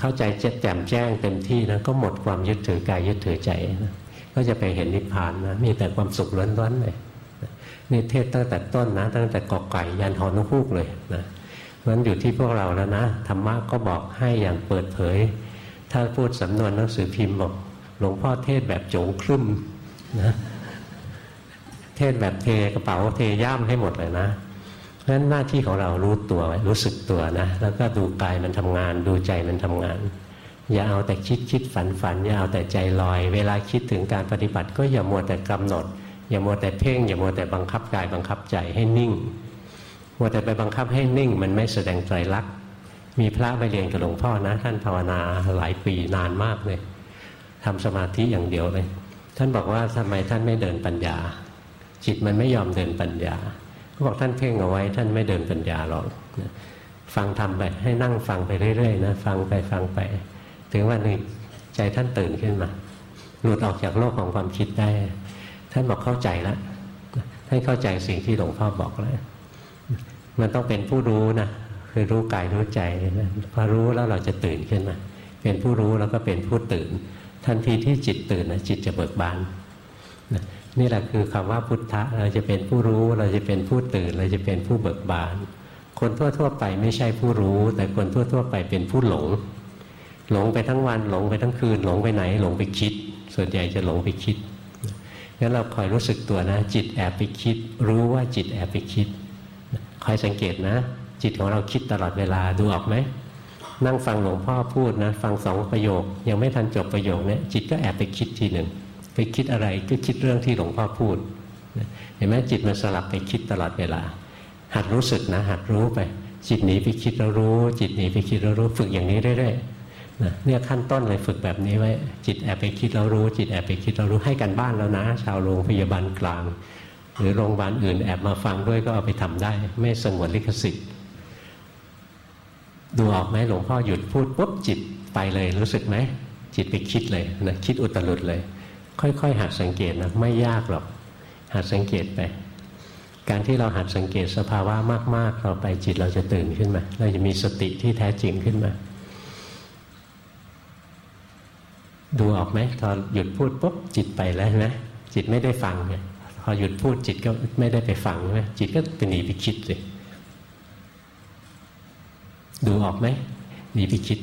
เข้าใจแจ่มแจ้งเต็มที่นะก็หมดความยึดถือกายยึดถือใจนะ ก็จะไปเห็นนิพพานนะมีแต่ความสุขล้วนๆเลยนี่เทศตั้งแต่ต้นนะ ตั้งแต่กอไก่ยันหอนุฮูกเลยนะนั้นอยู่ที่พวกเราแล้วนะธรรมะก็บอกให้อย่างเปิดเผย ถ้าพูดสำนวนหนังสือพิมพ์บอกหลวงพ่อเทศแบบโจงครึ่มนะเทศแบบเทกระเป๋าเทย่ามให้หมดเลยนะเพราะฉะนั้นหน้าที่ของเรารู้ตัวไว้รู้สึกตัวนะ แล้วก็ดูกายมันทำงาน ดูใจมันทำงาน อย่าเอาแต่คิดคิดฝันฝันอย่าเอาแต่ใจลอย เวลาคิดถึงการปฏิบัติก็อย่ามัวแต่กำหนด อย่ามัวแต่เพ่ง อย่ามัวแต่บังคับกายบังคับใจให้นิ่งมัวแต่ไปบังคับให้นิ่ง มันไม่แสดงใจรักมีพระไปเรียนกับหลวงพ่อนะ ท่านภาวนาหลายปีนานมากเลยทำสมาธิอย่างเดียวเลย ท่านบอกว่าทำไมท่านไม่เดินปัญญา จิตมันไม่ยอมเดินปัญญาเขาบอกท่านเพ่งเอาไว้ ท่านไม่เดินปัญญาหรอกฟังทำไปให้นั่งฟังไปเรื่อยๆนะฟังไปฟังไป ถึงวันหนึ่งใจท่านตื่นขึ้นมาหลุดออกจากโลกของความคิดได้ ท่านบอกเข้าใจแล้วท่านเข้าใจสิ่งที่หลวงพ่อบอกแล้วมันต้องเป็นผู้รู้นะคือรู้กายรู้ใจพอรู้แล้วเราจะตื่นขึ้นมาเป็นผู้รู้แล้วก็เป็นผู้ตื่น ทันทีที่จิตตื่นนะจิตจะเบิกบานนี่แหละคือคำว่าพุทธะเราจะเป็นผู้รู้เราจะเป็นผู้ตื่น เราจะเป็นผู้เบิกบาน คนทั่วๆไปไม่ใช่ผู้รู้ แต่คนทั่วๆไปเป็นผู้หลง หลงไปทั้งวันหลงไปทั้งคืน หลงไปไหนหลงไปคิด ส่วนใหญ่จะหลงไปคิดงั้นเราคอยรู้สึกตัวนะ จิตแอบไปคิด รู้ว่าจิตแอบไปคิดคอยสังเกตนะ จิตของเราคิดตลอดเวลาดูออกไหมนั่งฟังหลวงพ่อพูดนะ ฟังสองประโยค ยังไม่ทันจบประโยคนี้จิตก็แอบไปคิดทีหนึ่งไปคิดอะไรก็คิดเรื่องที่หลวงพ่อพูดเห็นไหมจิตมันสลับไปคิดตลอดเวลา หัดรู้สึกนะ หัดรู้ไป จิตหนีไปคิดเรารู้ จิตหนีไปคิดเรารู้ฝึกอย่างนี้เรื่อยๆ เนี่ยขั้นต้นเลยฝึกแบบนี้ไว้ จิตแอบไปคิดเรารู้ จิตแอบไปคิดเรารู้ให้กันบ้านแล้วนะ ชาวโรงพยาบาลกลาง หรือโรงพยาบาลอื่นแอบมาฟังด้วยก็เอาไปทำได้ ไม่สงวนลิขสิทธิ์ ดูออกไหมหลวงพ่อหยุดพูดปุ๊บจิตไปเลยรู้สึกไหมจิตไปคิดเลยนะคิดอุตรุดเลย ค่อยๆ หัดสังเกตนะไม่ยากหรอก หัดสังเกตไป การที่เราหัดสังเกตสภาวะมากๆ เราไปจิตเราจะตื่นขึ้นมา เราจะมีสติที่แท้จริงขึ้นมา ดูออกไหมตอนหยุดพูดปุ๊บจิตไปแล้วนะจิตไม่ได้ฟังเนี่ยพอหยุดพูดจิตก็ไม่ได้ไปฟังใช่ไหมจิตก็ไปหนีไปคิดเลยดูออกไหมหนีไปคิด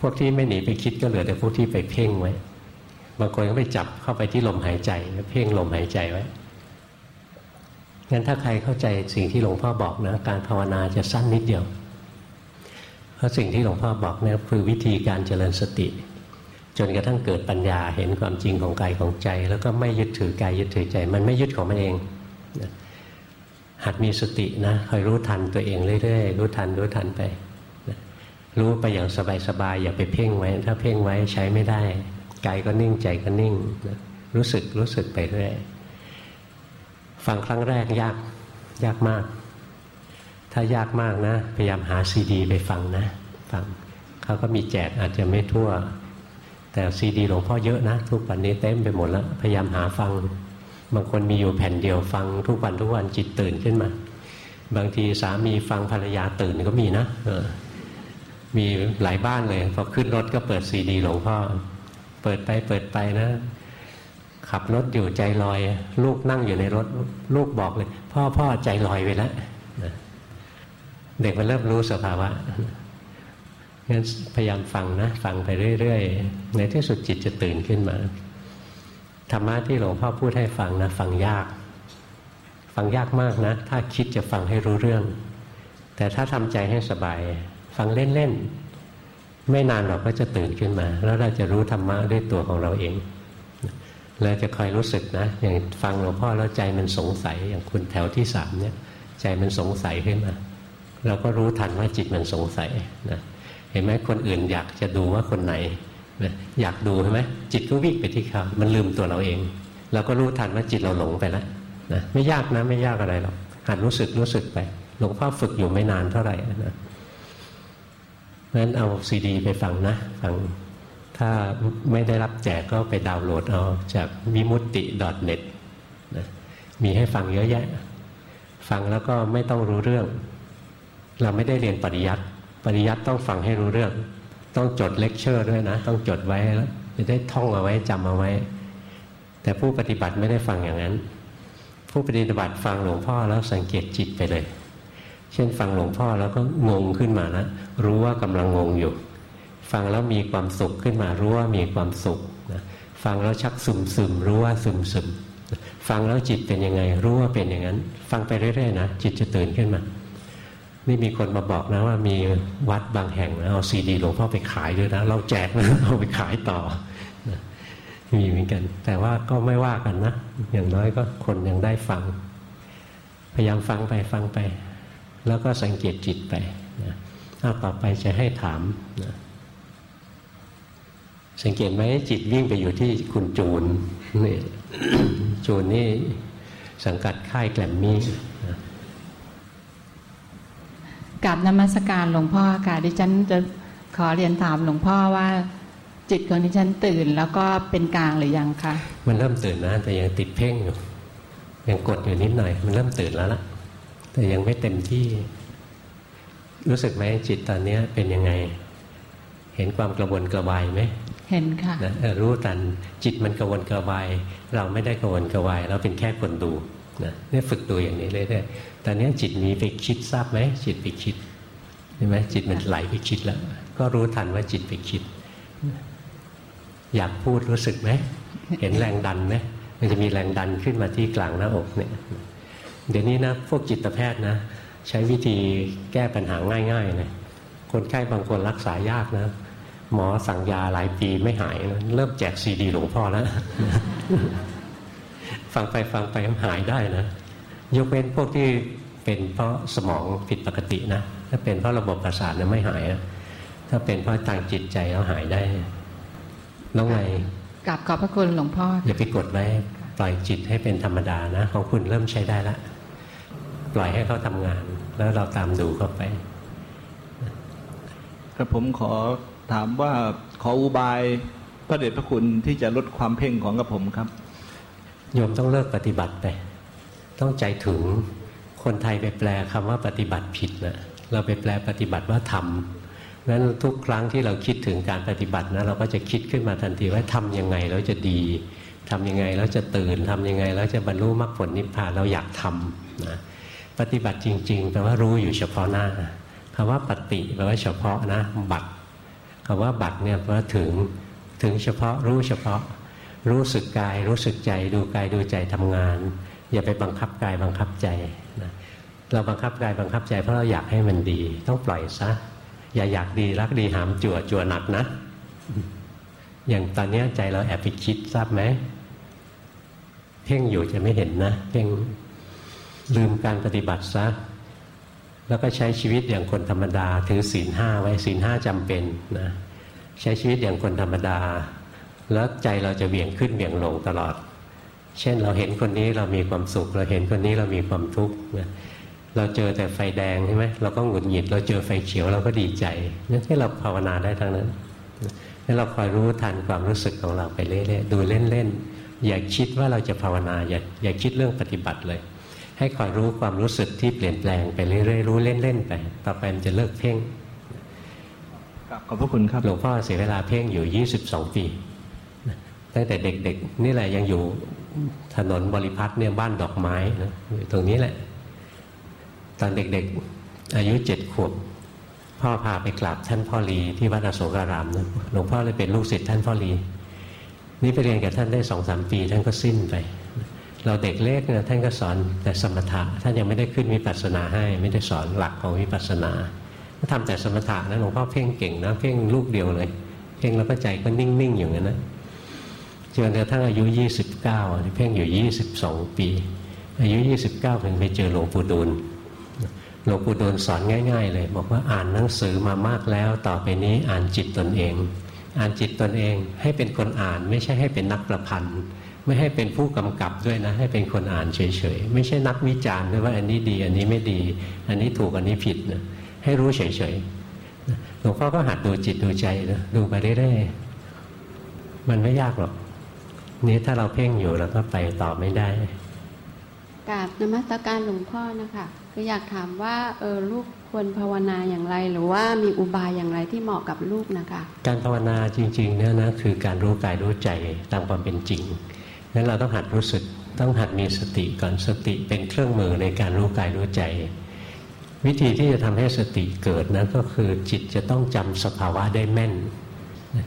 พวกที่ไม่หนีไปคิดก็เหลือแต่พวกที่ไปเพ่งไว้บางคนก็ไปจับเข้าไปที่ลมหายใจเพ่งลมหายใจไว้งั้นถ้าใครเข้าใจสิ่งที่หลวงพ่อบอกนะการภาวนาจะสั้นนิดเดียว เพราะสิ่งที่หลวงพ่อบอกเนี่ยคือวิธีการเจริญสติ จนกระทั่งเกิดปัญญาเห็นความจริงของกายของใจ แล้วก็ไม่ยึดถือกายยึดถือใจ มันไม่ยึดของมันเองหัดมีสตินะคอยรู้ทันตัวเองเรื่อยๆรู้ทันรู้ทันไปรู้ไปอย่างสบายๆอย่าไปเพ่งไว้ ถ้าเพ่งไว้ใช้ไม่ได้กายก็นิ่งใจก็นิ่งรู้สึกรู้สึกไปเรื่อยฟังครั้งแรกยากยากมาก ถ้ายากมากนะ พยายามหาซีดีไปฟังนะฟังเขาก็มีแจกอาจจะไม่ทั่ว แต่ซีดีหลวงพ่อเยอะนะทุกวันนี้เต็มไปหมดแล้วพยายามหาฟัง บางคนมีอยู่แผ่นเดียวฟัง ทุกวันทุกวันจิตตื่นขึ้นมา บางทีสามีฟังภรรยาตื่นก็มีนะมีหลายบ้านเลยพอขึ้นรถก็เปิดซีดีหลวงพ่อ เปิดไปเปิดไปนะ ขับรถอยู่ใจลอย ลูกนั่งอยู่ในรถ ลูกบอกเลย พ่อพ่อใจลอยไปแล้วเด็กมันเริ่มรู้สภาวะ งั้นพยายามฟังนะ ฟังไปเรื่อยๆ ในที่สุดจิตจะตื่นขึ้นมา ธรรมะที่หลวงพ่อพูดให้ฟังนะ ฟังยาก ฟังยากมากนะ ถ้าคิดจะฟังให้รู้เรื่อง แต่ถ้าทำใจให้สบาย ฟังเล่นๆ ไม่นานเราก็จะตื่นขึ้นมา แล้วเราจะรู้ธรรมะด้วยตัวของเราเองเราจะคอยรู้สึกนะ อย่างฟังหลวงพ่อแล้วใจมันสงสัย อย่างคุณแถวที่สามเนี่ย ใจมันสงสัยขึ้นมา เราก็รู้ทันว่าจิตมันสงสัยนะ เห็นไหมคนอื่นอยากจะดูว่าคนไหน อยากดูใช่ไหมจิตก็วิ่งไปที่เขามันลืมตัวเราเองเราก็รู้ทันว่าจิตเราหลงไปแล้วนะไม่ยากนะไม่ยากอะไรหรอกหัดรู้สึกรู้สึกไปหลวงพ่อฝึกอยู่ไม่นานเท่าไหร่นะนั้นเอาซีดี ไปฟังนะฟังถ้าไม่ได้รับแจกก็ไปดาวน์โหลดเอาจากมิมุติ .net นะมีให้ฟังเยอะแยะ ฟังแล้วก็ไม่ต้องรู้เรื่อง เราไม่ได้เรียนปริยัติ ปริยัติต้องฟังให้รู้เรื่อง ต้องจดเลคเชอร์ด้วยนะ ต้องจดไว้แล้วจะได้ท่องเอาไว้จำเอาไว้ แต่ผู้ปฏิบัติไม่ได้ฟังอย่างนั้น ผู้ปฏิบัติฟังหลวงพ่อแล้วสังเกตจิตไปเลย เช่นฟังหลวงพ่อแล้วก็งงขึ้นมานะ รู้ว่ากำลังงงอยู่ ฟังแล้วมีความสุขขึ้นมา รู้ว่ามีความสุขนะฟังแล้วชักซึมซึมรู้ว่าซึมซึมฟังแล้วจิตเป็นยังไง รู้ว่าเป็นอย่างนั้น ฟังไปเรื่อยๆนะจิตจะตื่นขึ้นมา นี่มีคนมาบอกนะว่ามีวัดบางแห่งนะเอาซีดีหลวงพ่อไปขายด้วยนะ เราแจกนะเอาไปขายต่อมีเหมือนกัน แต่ว่าก็ไม่ว่ากันนะ อย่างน้อยก็คนยังได้ฟัง พยายามฟังไปฟังไป แล้วก็สังเกตจิตไปนะต่อไปจะให้ถามนะสังเกตไหมจิตวิ่งไปอยู่ที่คุณจูนนี่จูนนี่สังกัดค่ายแกลมมี่ กับนมัสการหลวงพ่อค่ะ ดิฉันจะขอเรียนถามหลวงพ่อว่า จิตของดิฉันตื่นแล้วก็เป็นกลางหรือยังคะมันเริ่มตื่นนะแต่ยังติดเพ่งอยู่ยังกดอยู่นิดหน่อย มันเริ่มตื่นแล้วล่ะ แต่ยังไม่เต็มที่ รู้สึกไหมจิตตอนนี้เป็นยังไง เห็นความกระวนกระวายไหมเห็นค่ะนะรู้ทันจิตมันกระวนกระวาย เราไม่ได้กระวนกระวาย เราเป็นแค่คนดูนะนี่ฝึกดูอย่างนี้เรื่อยๆ ตอนนี้จิตมีไปคิดทราบไหมจิตไปคิดเห็นไหมจิตมันไหลไปคิดแล้ว ก็รู้ทันว่าจิตไปคิด อยากพูดรู้สึกไหมเห็นแรงดันไหมมันจะมีแรงดันขึ้นมาที่กลางหน้าอกเนี่ยเดี๋ยวนี้นะพวกจิตแพทย์นะใช้วิธีแก้ปัญหาง่ายๆเลยคนไข้บางคนรักษายากนะ หมอสั่งยาหลายปีไม่หายเริ่มแจกซีดีหลวงพ่อแล้ว ฟังไปฟังไปหายได้นะ ยกเว้นพวกที่เป็นเพราะสมองผิดปกตินะถ้าเป็นเพราะระบบประสาทเนี่ยไม่หายถ้าเป็นเพราะทางจิตใจแล้วหายได้แล้วไงกลับขอบพระคุณหลวงพ่ออย่าไปกดไว้ปล่อยจิตให้เป็นธรรมดานะของคุณเริ่มใช้ได้แล้วปล่อยให้เขาทำงาน แล้วเราตามดูเข้าไปครับผมขอถามว่าขออุบายพระเดชพระคุณที่จะลดความเพ่งของกับผมครับโยมต้องเลิกปฏิบัติไป ต้องใจถึงคนไทยไปแปลคำว่าปฏิบัติผิดนะเราไปแปลปฏิบัติว่าทำนั้นทุกครั้งที่เราคิดถึงการปฏิบัตินะเราก็จะคิดขึ้นมาทันทีว่าทำยังไงแล้วจะดีทำยังไงแล้วจะตื่นทำยังไงแล้วจะบรรลุมรรคผลนิพพานเราอยากทำนะปฏิบัติจริงๆแปลว่ารู้อยู่เฉพาะหน้าคำว่าปฏิแปลว่าเฉพาะนะ บัตคำว่าบัตรเนี่ยแปลว่าถึงถึงเฉพาะรู้เฉพาะ รู้สึกกาย รู้สึกใจดูกายดูใจทำงาน อย่าไปบังคับกายบังคับใจนะเราบังคับกายบังคับใจเพราะเราอยากให้มันดี ต้องปล่อยซะอย่าอยากดีรักดีหามจั่วจั่วหนักนะ อย่างตอนนี้ใจเราแอบไปคิดทราบไหมเพ่งอยู่จะไม่เห็นนะเพ่งลืมการปฏิบัติซะแล้วก็ใช้ชีวิตอย่างคนธรรมดาถือศีลห้าไว้ศีลห้าจำเป็นนะใช้ชีวิตอย่างคนธรรมดา แล้วใจเราจะเบี่ยงขึ้นเบี่ยงลงตลอด เช่นเราเห็นคนนี้เรามีความสุข เราเห็นคนนี้เรามีความทุกข์นะเราเจอแต่ไฟแดงใช่ไหมเราก็หงุดหงิด เราเจอไฟเขียวเราก็ดีใจนั่นที่เราภาวนาได้ทั้งนั้นให้เราคอยรู้ทันความรู้สึกของเราไปเรื่อยๆดูเล่นๆอย่าคิดว่าเราจะภาวนาอย่าอย่าคิดเรื่องปฏิบัติเลย ให้คอยรู้ความรู้สึกที่เปลี่ยนแปลงไปเรื่อยๆรู้เล่นๆไป ต่อไปมันจะเลิกเพ่งขอบพระคุณครับหลวงพ่อเสียเวลาเพ่งอยู่ 22 ปีตั้งแต่เด็กๆ นี่แหละยังอยู่ ถนนบริพัตรเนี่ยบ้านดอกไม้นะตรงนี้แหละ ตอนเด็กๆ อายุเจ็ดขวบ พ่อพาไปกราบท่านพ่อรีที่วัดอโศการามนะหลวงพ่อเลยเป็นลูกศิษย์ท่านพ่อรีนี่ไปเรียนกับท่านได้สองสามปี ท่านก็สิ้นไป เราเด็กเล็กนะท่านก็สอนแต่สมถะท่านยังไม่ได้ขึ้นวิปัสสนาให้ ไม่ได้สอนหลักของวิปัสสนาก็ทำแต่สมถะนะหลวงพ่อเพ่งเก่งนะเพ่งลูกเดียวเลย เพ่งแล้วก็ใจก็นิ่งๆอยู่งั้นนะ จนกระทั่งอายุ 29 เพ่งอยู่ 22 ปี อายุ 29ถึงไปเจอหลวงปู่ดูลหลวงปู่ดูลสอนง่าย ๆ เลย บอกว่าอ่านหนังสือมามากแล้ว ต่อไปนี้อ่านจิตตนเอง อ่านจิตตนเองให้เป็นคนอ่านไม่ใช่ให้เป็นนักประพันธ์ไม่ให้เป็นผู้กำกับด้วยนะ ให้เป็นคนอ่านเฉยๆ ไม่ใช่นักวิจารณ์ด้วยว่าอันนี้ดีอันนี้ไม่ดี อันนี้ถูกอันนี้ผิดนะให้รู้เฉยๆหลวงพ่อก็หัดดูจิตดูใจนะดูไปเรื่อยๆมันไม่ยากหรอก นี้ถ้าเราเพ่งอยู่แล้วก็ไปต่อไม่ได้กราบนมัสการหลวงพ่อนะคะคืออยากถามว่าเออลูกควรภาวนาอย่างไร หรือว่ามีอุบายอย่างไรที่เหมาะกับลูกนะคะ การภาวนาจริงๆเนี่ยนะคือการรู้กายรู้ใจตามความเป็นจริงนั้นเราต้องหัดรู้สึกต้องหัดมีสติก่อนสติเป็นเครื่องมือในการรู้กายรู้ใจ วิธีที่จะทำให้สติเกิดนะก็คือจิตจะต้องจำสภาวะได้แม่น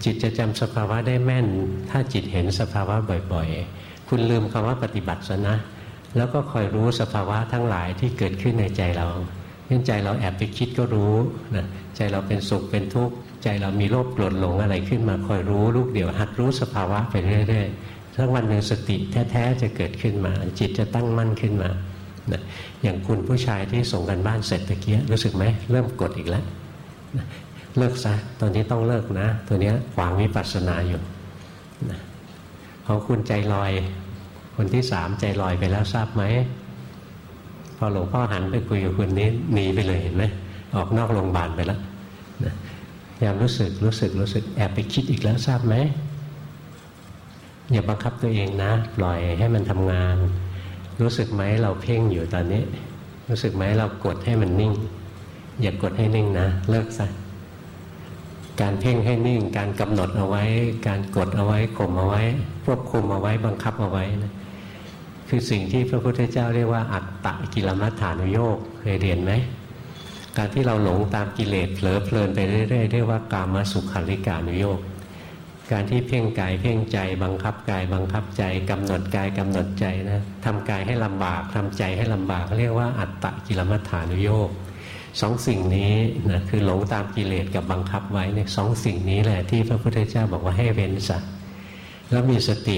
จิตจะจำสภาวะได้แม่น ถ้าจิตเห็นสภาวะบ่อยๆ คุณลืมคำว่าปฏิบัติซะนะ แล้วก็คอยรู้สภาวะทั้งหลายที่เกิดขึ้นในใจเราเนื่อใจเราแอบไปคิดก็รู้นะใจเราเป็นสุขเป็นทุกข์ใจเรามีโลภโกรธหลงอะไรขึ้นมาคอยรู้ลูกเดียวหัดรู้สภาวะไปเรื่อยๆทั้งวันหนึ่งสติแท้ๆจะเกิดขึ้นมา จิตจะตั้งมั่นขึ้นมานะอย่างคุณผู้ชายที่ส่งกันบ้านเสร็จตะเกียรู้สึกไหมเริ่มกดอีกแล้ว เลิกซะตอนนี้ต้องเลิกนะ ตัวนี้ขวางวิปัสสนาอยู่นะของคุณใจลอย คนที่สามใจลอยไปแล้วทราบไหมพอหลวงพ่อหันไปคุยกับคนนี้หนีไปเลยเห็นไหมออกนอกโรงพยาบาลไปแล้วนะยามรู้สึกรู้สึกรู้สึกแอบไปคิดอีกแล้วทราบไหมอย่าบังคับตัวเองนะปล่อยให้มันทำงาน รู้สึกไหมเราเพ่งอยู่ตอนนี้ รู้สึกไหมเรากดให้มันนิ่ง อย่ากดให้นิ่งนะ เลิกซะ การเพ่งให้นิ่ง การกำหนดเอาไว้ การกดเอาไว้ข่มเอาไว้ควบคุมเอาไว้บังคับเอาไว้นะคือสิ่งที่พระพุทธเจ้าเรียกว่าอัตตะกิลมัฏฐานุโยกเคยเรียนไหมการที่เราหลงตามกิเลสเผลอเพลินไปเรื่อยๆเรียกว่ากามสุขาริกานุโยกการที่เพ่งกายเพ่งใจบังคับกายบังคับใจกำหนดกายกำหนดใจนะทำกายให้ลำบากทำใจให้ลำบากเรียกว่าอัตตะกิลมัฏฐานุโยก สองสิ่งนี้นะคือหลงตามกิเลสกับบังคับไว้เนี่ยสองสิ่งนี้แหละที่พระพุทธเจ้าบอกว่าให้เว้นสัตว์แล้วมีสติ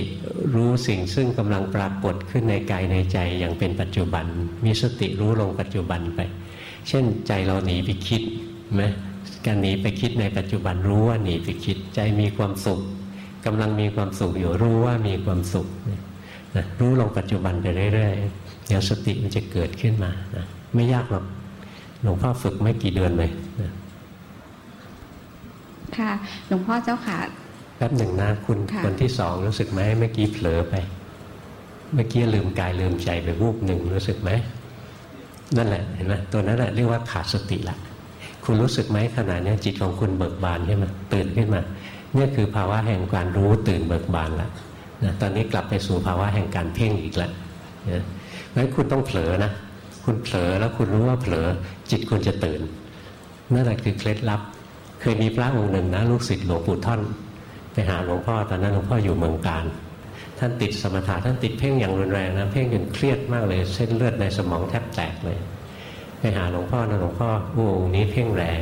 รู้สิ่งซึ่งกำลังปรากฏขึ้นในกายในใจอย่างเป็นปัจจุบัน มีสติรู้ลงปัจจุบันไป เช่นใจเราหนีไปคิดไหมการหนีไปคิดในปัจจุบันรู้ว่าหนีไปคิดใจมีความสุขกำลังมีความสุขอยู่รู้ว่ามีความสุขนะรู้ลงปัจจุบันไปเรื่อยๆเดี๋ยวสติมันจะเกิดขึ้นมานะไม่ยากหรอก หลวงพ่อฝึกไม่กี่เดือนเลยนะค่ะหลวงพ่อเจ้าค่ะแป๊บหนึ่งนะคุณคนที่สองรู้สึกไหมเมื่อกี้เผลอไป เมื่อกี้ลืมกายลืมใจไปวูบหนึ่งรู้สึกไหมนั่นแหละเห็นไหมตัวนั้นแหละเรียกว่าขาดสติละคุณรู้สึกไหมขณะนี้จิตของคุณเบิกบานขึ้นมาตื่นขึ้นมาเนี่ยคือภาวะแห่งการรู้ตื่นเบิกบานแล้วนะตอนนี้กลับไปสู่ภาวะแห่งการเพ่งอีกแล้วนะงั้นคุณต้องเผลอนะ คุณเผลอแล้วคุณรู้ว่าเผลอ จิตคุณจะตื่นนั่นแหละคือเคล็ดลับ เคยมีพระองค์หนึ่งนะลูกศิษย์หลวงปู่ท่านไปหาหลวงพ่อตอนนั้นหลวงพ่ออยู่เมืองการท่านติดสมถะท่านติดเพ่งอย่างรุนแรงนะเพ่งจนเครียดมากเลย เส้นเลือดในสมองแทบแตกเลย ไปหาหลวงพ่อนะหลวงพ่อโอ้องนี้เพ่งแรง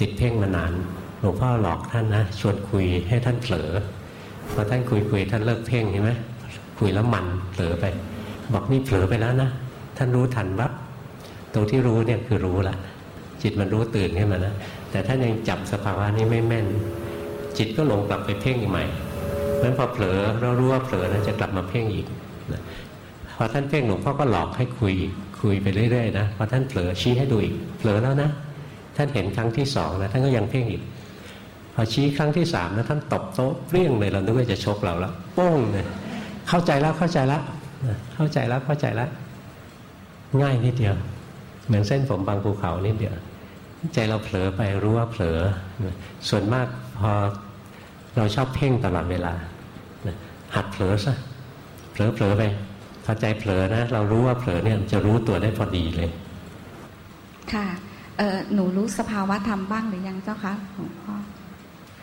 ติดเพ่งมานาน หลวงพ่อหลอกท่านนะชวนคุยให้ท่านเผลอพอท่านคุยคุยท่านเลิกเพ่งเห็นไหมคุยแล้วมันเผลอไป บอกนี่เผลอไปแล้วนะ ท่านรู้ทันวับตรงที่รู้เนี่ยคือรู้ละจิตมันรู้ตื่นขึ้นมานะแต่ท่านยังจับสภาวะนี้ไม่แม่น จิตก็หลงกลับไปเพ่งอีกใหม่เพราะฉะนั้นพอเผลอเรารู้ว่าเผลอนะจะกลับมาเพ่งอีกนะพอท่านเพ่งหลวงพ่อก็หลอกให้คุยคุยไปเรื่อยๆนะพอท่านเผลอชี้ให้ดูอีกเผลอแล้วนะ ท่านเห็นครั้งที่สองนะท่านก็ยังเพ่งอีกพอชี้ครั้งที่สามนะท่านตบโต๊ะเปรี้ยงเลยเรานึกว่าจะชกเราแล้วโป้งเลยเข้าใจแล้วเข้าใจแล้วเข้าใจแล้วเข้าใจแล้ว ง่ายนิดเดียว เหมือนเส้นผมบางภูเขานิดเดียวใจเราเผลอไปรู้ว่าเผลอ ส่วนมากพอเราชอบเพ่งตลอดเวลาหัดเผลอซะเผลอเผลอไปพอใจเผลอนะ เรารู้ว่าเผลอเนี่ยจะรู้ตัวได้พอดีเลย ค่ะเออหนูรู้สภาวะธรรมบ้างหรือยังเจ้าคะหลวงพ่อ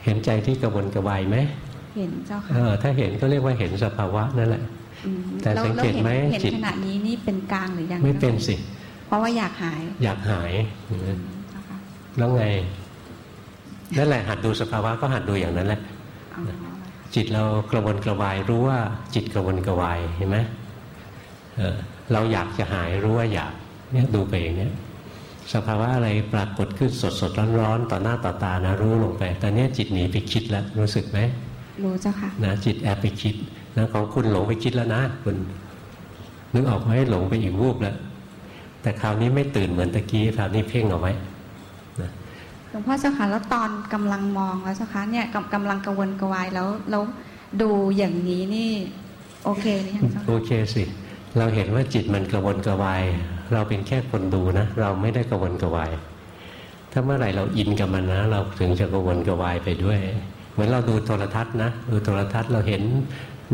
เห็นใจที่กระวนกระวายไหมเห็นเจ้าค่ะเออถ้าเห็นก็เรียกว่าเห็นสภาวะนั่นแหละ แต่สังเกตไหมจิตขณะนี้นี่เป็นกลางหรือยังไม่เป็นสิ เพราะว่าอยากหาย อยากหายแล้วไงนั่นแหละหัดดูสภาวะก็หัดดูอย่างนั้นแหละจิตเรากระวนกระวายรู้ว่าจิตกระวนกระวายเห็นไหมเเราอยากจะหายรู้ว่าอยากเนี่ยดูไปอย่างนี้สภาวะอะไรปรากฏขึ้นสดสดร้อนร้อนต่อหน้าต่อตานะรู้ลงไปตอนนี้จิตหนีไปคิดแล้วรู้สึกไหมรู้เจ้าค่ะนะจิตแอบไปคิด นะของคุณหลงไปคิดแล้วนะคุณนึกออกไหมหลงไปอีกวูบแล้วแต่คราวนี้ไม่ตื่นเหมือนตะกี้คราวนี้เพ่งเอาไว้หลวงพ่อเจ้าค่ะแล้วตอนกำลังมองแล้วเจ้าค่ะเนี่ยกำลังกระวนกระวายแล้วแล้วดูอย่างนี้นี่ โอเคไหมคะโอเคสิ เราเห็นว่าจิตมันกระวนกระวาย เราเป็นแค่คนดูนะ เราไม่ได้กระวนกระวาย ถ้าเมื่อไหร่เราอินกับมันนะ เราถึงจะกระวนกระวายไปด้วย เหมือนเราดูโทรทัศน์นะดูโทรทัศน์เราเห็น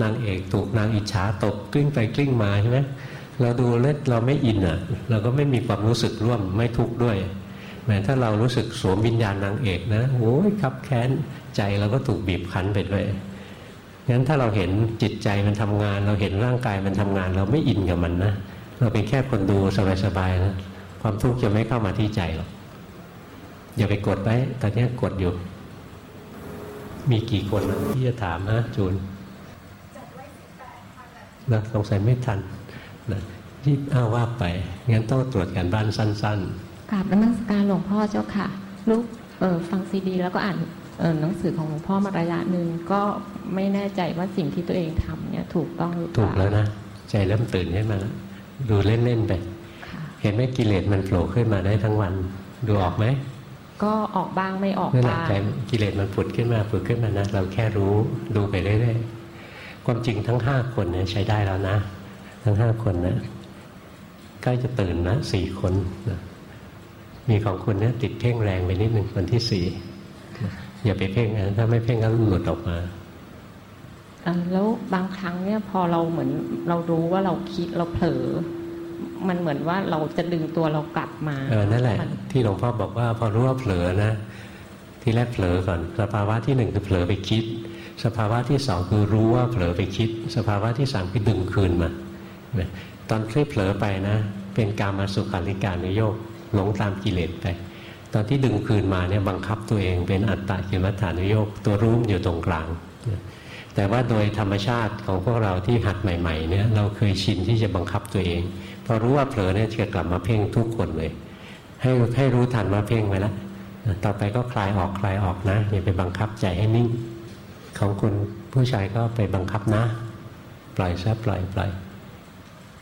นางเอกถูกนางอิจฉาตกกลิ้งไปกลิ้งมาใช่ไหมเราดูเล่นเราไม่อินอะ เราก็ไม่มีความรู้สึกร่วมไม่ทุกข์ด้วยแม้ถ้าเรารู้สึกสวมวิญญาณนางเอกนะโอ้ยครับแค้นใจเราก็ถูกบีบคั้นไปด้วยงั้นถ้าเราเห็นจิตใจมันทำงาน เราเห็นร่างกายมันทำงาน เราไม่อินกับมันนะเราเป็นแค่คนดูสบายๆนะความทุกข์จะไม่เข้ามาที่ใจหรอกอย่าไปกดไว้ตอนนี้กดอยู่ มีกี่คนนะที่จะถามฮะจูน นะสงสัยไม่ทันนะที่อ้าว่าไป งั้นต้องตรวจการบ้านสั้นกราบนมัสการหลวงพ่อเจ้าค่ะ ลูกเออฟังซีดี แล้วก็อ่านเออหนังสือของหลวงพ่อมาระยะหนึ่งก็ไม่แน่ใจว่าสิ่งที่ตัวเองทำเนี่ยถูกต้องหรือๆเปถูกล่าแล้วนะ ใจเริ่มตื่นขึ้นมาแล้วดูเล่นๆไปค่ะเห็นไหมกิเลสมันโผล่ขึ้นมาได้ทั้งวัน ดูออกไหมก็ออกบ้างไม่ออกนั่นแหละบ้างใจกิเลสมันผุดขึ้นมาผุดขึ้นมานะเราแค่รู้ดูไปเรื่อยๆ ความจริงทั้งห้าคนเนี่ยใช้ได้แล้วนะ ทั้งห้าคนนะใกล้จะตื่นนะสี่คนนะมีของคุณเนี่ยติดเพ่งแรงไปนิดหนึ่งคนที่สี่อย่าไปเพ่งนะถ้าไม่เพ่งก็หลุดออกมาเอ่อแล้วบางครั้งเนี่ยพอเราเหมือนเรารู้ว่าเราคิดเราเผลอ มันเหมือนว่าเราจะดึงตัวเรากลับมาเออนั่นแหละมันที่หลวงพ่อบอกว่าพอรู้ว่าเผลอนะ ที่แรกเผลอก่อนสภาวะที่หนึ่งคือเผลอไปคิด สภาวะที่สองคือรู้ว่าเผลอไปคิด สภาวะที่สามคือดึงคืนมาตอนที่เผลอไปนะ เป็นการมาสุขาริการนโยกหลงตามกิเลสไป ตอนที่ดึงคืนมาเนี่ยบังคับตัวเองเป็นอัตตากิมัฏฐานโยกตัวรู้อยู่ตรงกลาง แต่ว่าโดยธรรมชาติของพวกเราที่หัดใหม่ๆเนี่ยเราเคยชินที่จะบังคับตัวเอง พอรู้ว่าเผลอเนี่ยจะกลับมาเพ่งทุกคนเลย ให้ให้รู้ทันว่าเพ่งไว้แล้วต่อไปก็คลายออกคลายออกนะอย่าไปบังคับใจให้นิ่ง ของคุณผู้ชายก็ไปบังคับนะ ปล่อยซะปล่อยปล่อย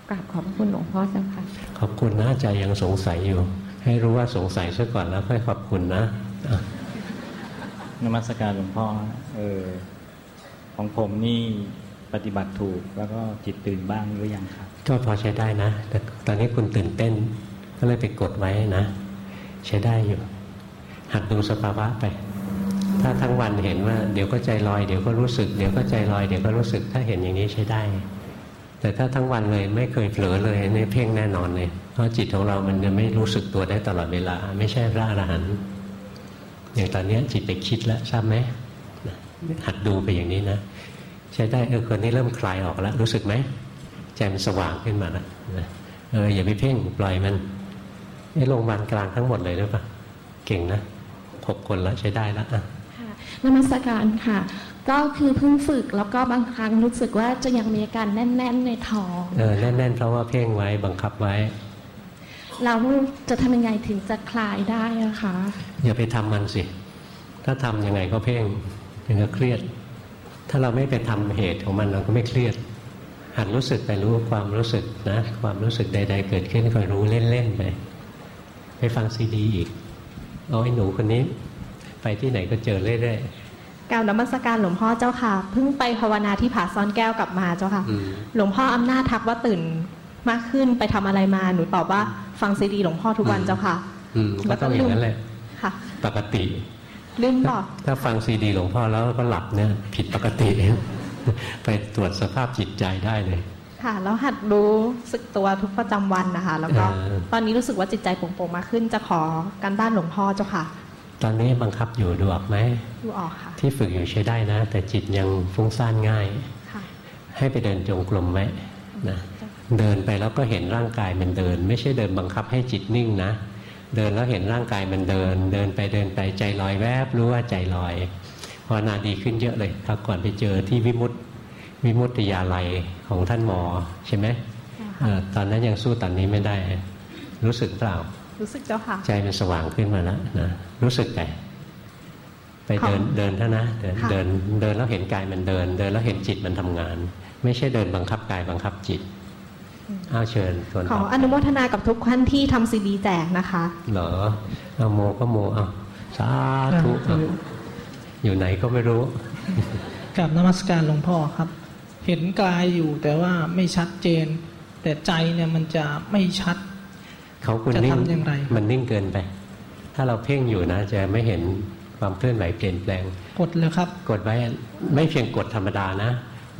กราบขอบพระคุณหลวงพ่อเจ้าค่ะ ขอบคุณนะใจยังสงสัยอยู่ ให้รู้ว่าสงสัยซะก่อนแล้วค่อยขอบคุณนะอะนมัสการหลวงพ่อเออของผมนี่ปฏิบัติถูกแล้วก็จิตตื่นบ้างหรือยังครับก็พอใช้ได้นะ แต่ตอนนี้คุณตื่นเต้น ก็เลยไปกดไว้นะ ใช้ได้อยู่ หัดดูสภาวะไป ถ้าทั้งวันเห็นว่าเดี๋ยวก็ใจลอยเดี๋ยวก็รู้สึกเดี๋ยวก็ใจลอยเดี๋ยวก็รู้สึกถ้าเห็นอย่างนี้ใช้ได้ แต่ถ้าทั้งวันเลยไม่เคยเผลอเลยนี่เพ่งแน่นอนเลย เพราะจิตของเรามันจะไม่รู้สึกตัวได้ตลอดเวลา ไม่ใช่พระอรหันต์อย่างตอนนี้จิตไปคิดแล้วทราบไหมหัดดูไปอย่างนี้นะใช้ได้เออคนนี้เริ่มคลายออกแล้ว รู้สึกไหมใจมันสว่างขึ้นมาแล้วเอออย่าไปเพ่งปล่อยมันไอ้โรงพยาบาลกลางทั้งหมดเลยหรือเปล่าเก่งนะหกคนแล้วใช้ได้แล้วอะ นมัสการค่ะ ก็คือเพิ่งฝึกแล้วก็บางครั้งรู้สึกว่าจะยังมีอาการแน่น ๆ ในท้องเออแน่น ๆ เพราะว่าเพ่งไว้บังคับไว้ เราจะทำยังไงถึงจะคลายได้อะคะอย่าไปทำมันสิ ถ้าทำยังไงก็เพ่งยังก็เครียด ถ้าเราไม่ไปทำเหตุของมันเราก็ไม่เครียดหัดรู้สึกไปรู้ความรู้สึกนะ ความรู้สึกใด ๆ เกิดขึ้นคอยรู้เล่นๆไปไปฟังซีดีอีกเอาไอ้หนูคนนี้ ไปที่ไหนก็เจอเรื่อยกล่าวนมัสการหลวงพ่อเจ้าค่ะ เพิ่งไปภาวนาที่ผาซ่อนแก้วกลับมาเจ้าค่ะๆอืมหลวงพ่ออำนาจทักว่าตื่นมากขึ้นไปทำอะไรมาหนูตอบว่าฟังซีดีหลวงพ่อทุกวันเจ้าค่ะอืมก็ต้องอย่างนั้นแหละค่ะ ปกติลืมบอกถ้าฟังซีดีหลวงพ่อแล้วก็หลับเนี่ยผิดปกติไปตรวจสภาพจิตใจได้เลย ค่ะ แล้วหัดรู้สึกตัวทุกประจำวันนะคะ แล้วก็เออตอนนี้รู้สึกว่าจิตใจโปร่งๆมากขึ้นจะขอการบ้านหลวงพ่อเจ้าค่ะ ตอนนี้บังคับอยู่ดูออกไหมดูออกค่ะ ที่ฝึกอยู่ใช้ได้นะ แต่จิตยังฟุ้งซ่านง่ายค่ะให้ไปเดินจงกรมไว้นะเดินไปแล้วก็เห็นร่างกายมันเดิน ไม่ใช่เดินบังคับให้จิตนิ่งนะ เดินแล้วเห็นร่างกายมันเดิน เดินไปเดินไปใจลอยแวบรู้ว่าใจลอยภาวนาดีขึ้นเยอะเลยคราวก่อนไปเจอที่วิมุตติวิมุตติยาลัยของท่านหมอใช่ไหมเออตอนนั้นยังสู้ตอนนี้ไม่ได้ รู้สึกเปล่า รู้สึกเจ้าค่ะ ใจมันสว่างขึ้นมาแล้วนะรู้สึกไปไปเดินค่ะเดินเท่านะเดินค่ะเดินเดินแล้วเห็นกายมันเดิน เดินแล้วเห็นจิตมันทำงาน ไม่ใช่เดินบังคับกายบังคับจิตอ้าวเชิญส่วนขอต่ออนุโมทนากับทุกท่านที่ทำซีดีแจกนะคะ เหรอเอาโมก็โมเอาสาธุเอาอยู่ไหนก็ไม่รู้กับนมัสการหลวงพ่อครับ เห็นกายอยู่แต่ว่าไม่ชัดเจน แต่ใจเนี่ยมันจะไม่ชัด เขาคุณจะนิ่งทำอย่างไรมันนิ่งเกินไป ถ้าเราเพ่งอยู่นะ จะไม่เห็นความเคลื่อนไหวเปลี่ยนแปลง กดเลยครับ กดไว้ไม่เพียงกดธรรมดานะ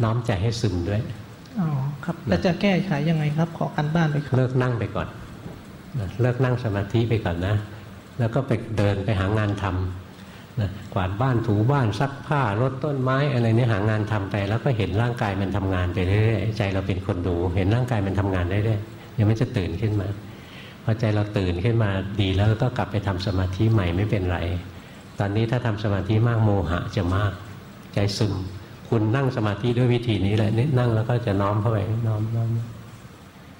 น้อมใจให้ซึมด้วยอ๋อครับแล้วจะแก้ไขยังไงครับ ขอกันบ้านไปครับเลิกนั่งไปก่อนนะเลิกนั่งสมาธิไปก่อนนะ แล้วก็ไปเดินไปหางานทำนะกวาดบ้านถูบ้านซักผ้ารดต้นไม้อะไรเนี่ยหางานทำไปแล้วก็เห็นร่างกายมันทำงานไปเรื่อยๆใจเราเป็นคนดู เห็นร่างกายมันทำงานได้เรื่อยๆเดี๋ยวมันจะตื่นขึ้นมา พอใจเราตื่นขึ้นมาดีแล้วก็กลับไปทำสมาธิใหม่ไม่เป็นไร ตอนนี้ถ้าทำสมาธิมากโมหะจะมาก ใจซึม คุณนั่งสมาธิด้วยวิธีนี้แหละนี่นั่งแล้วก็จะน้อมเข้าไปน้อมน้อม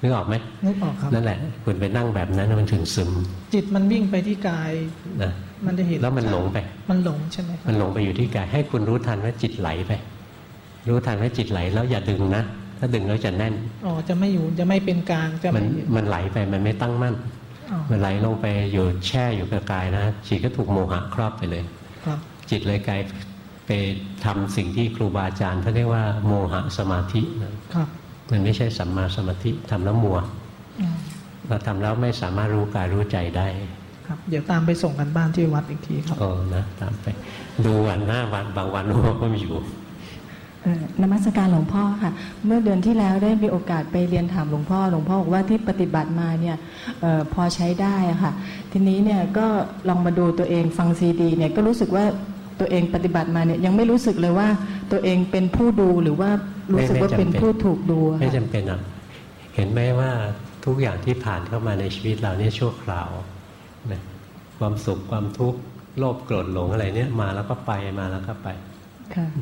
นึกออกไหมนึกออกครับนั่นแหละคุณไปนั่งแบบนั้นมันถึงซึม จิตมันวิ่งไปที่กายนะมันจะเห็นแล้วมันหลงไป มันหลงใช่ไหมครับมันหลงไปอยู่ที่กายให้คุณรู้ทันว่าจิตไหลไป รู้ทันว่าจิตไหลแล้วอย่าดึงนะ ถ้าดึงแล้วจะแน่นอ๋อจะไม่อยู่จะไม่เป็นกลางจะมัไม่นมันไหลไปมันไม่ตั้งมั่นอ๋อมันไหลลงไปอยู่แช่อยู่กับกายนะจิตก็ถูกโมหะครอบไปเลยครับจิตเลยกลายไปทำสิ่งที่ครูบาอาจารย์เขาเรียกว่าโมหะสมาธินะครับมันไม่ใช่สัมมาสมาธิทำแล้วมัวอืมเราทำแล้วไม่สามารถรู้กายรู้ใจได้ ครับ เดี๋ยวตามไปส่งกันบ้านที่วัดอีกทีครับเออนะ ตามไป ดูวันหน้าวันบางวันก็มีอยู่เอ่อ นมัสการหลวงพ่อค่ะ เมื่อเดือนที่แล้วได้มีโอกาสไปเรียนถามหลวงพ่อ หลวงพ่อบอกว่าที่ปฏิบัติมาเนี่ยออพอใช้ได้ค่ะ ทีนี้เนี่ยก็ลองมาดูตัวเองฟังซีดีเนี่ยก็รู้สึกว่าตัวเองปฏิบัติมาเนี่ยยังไม่รู้สึกเลยว่าตัวเองเป็นผู้ดูหรือว่ารู้สึกว่าเป็นผู้ถูกดูไม่ค่ะจำเป็นอะเห็นไหมว่าทุกอย่างที่ผ่านเข้ามาในชีวิตเราเนี่ยชั่วคราวนะความสุขความทุกข์โลภโกรธหลงอะไรเนี่ยมาแล้วก็ไปมาแล้วก็ไป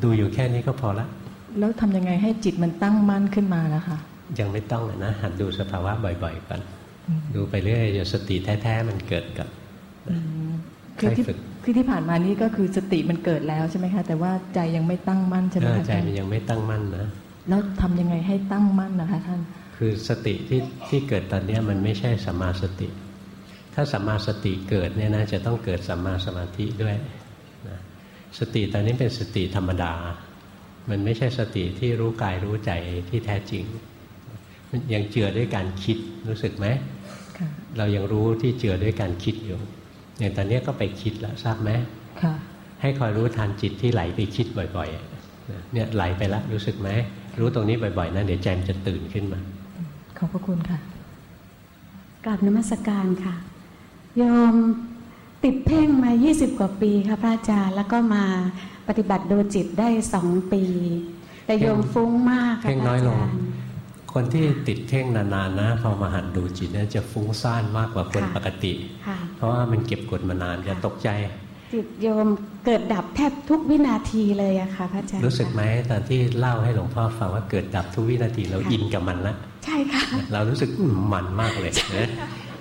ดูอยู่แค่นี้ก็พอละ แล้วทำยังไงให้จิตมันตั้งมั่นขึ้นมานะคะยังไม่ต้องอะนะหัดดูสภาวะบ่อยๆก่อนอืมดูไปเรื่อยจนสติแท้ๆมันเกิดกับอืมคือที่ใช่ฝึกคือที่ผ่านมานี่ก็คือสติมันเกิดแล้วใช่ไหมคะ แต่ว่าใจยังไม่ตั้งมั่นใช่ไหมเออคะใจมันยังไม่ตั้งมั่นนะแล้วทำยังไงให้ตั้งมั่นนะคะท่าน คือสติที่ที่เกิดตอนเนี้ยมันไม่ใช่สัมมาสติ ถ้าสัมมาสติเกิดเนี่ยนะจะต้องเกิดสัมมาสมาธิด้วยนะ สติตอนนี้เป็นสติธรรมดา มันไม่ใช่สติที่รู้กายรู้ใจที่แท้จริง มันยังเจือด้วยการคิดรู้สึกไหมค่ะเรายังรู้ที่เจือด้วยการคิดอยู่อย่างตอนเนี้ยก็ไปคิดแล้วทราบไหมค่ะให้คอยรู้ทันจิตที่ไหลไปคิดบ่อยๆเนี่ยไหลไปแล้วรู้สึกไหมรู้ตรงนี้บ่อยๆนะเดี๋ยวใจมันจะตื่นขึ้นมา ขอบพระคุณค่ะกราบนมัสการค่ะโยม ติดเพ่งมา 20 กว่าปีค่ะพระอาจารย์แล้วก็มาปฏิบัติดูจิตได้สองปี แต่โยมฟุ้งมากค่ะเพ่งพระน้อยอาลงจารย์คนที่ติดเพ่งนานๆนะพอมาหัดดูจิตเนี่ยจะฟุ้งซ่านมากกว่าคนค่ะปกติค่ะเพราะว่ามันเก็บกดมานานอย่าตกใจ จิตโยมเกิดดับแทบทุกวินาทีเลยอะค่ะพระอาจารย์รู้สึกไหมตอนที่เล่าให้หลวงพ่อฟังว่าเกิดดับทุกวินาทีเราอินกับมันละใช่ค่ะเรารู้สึกอืมมันมากเลยนะ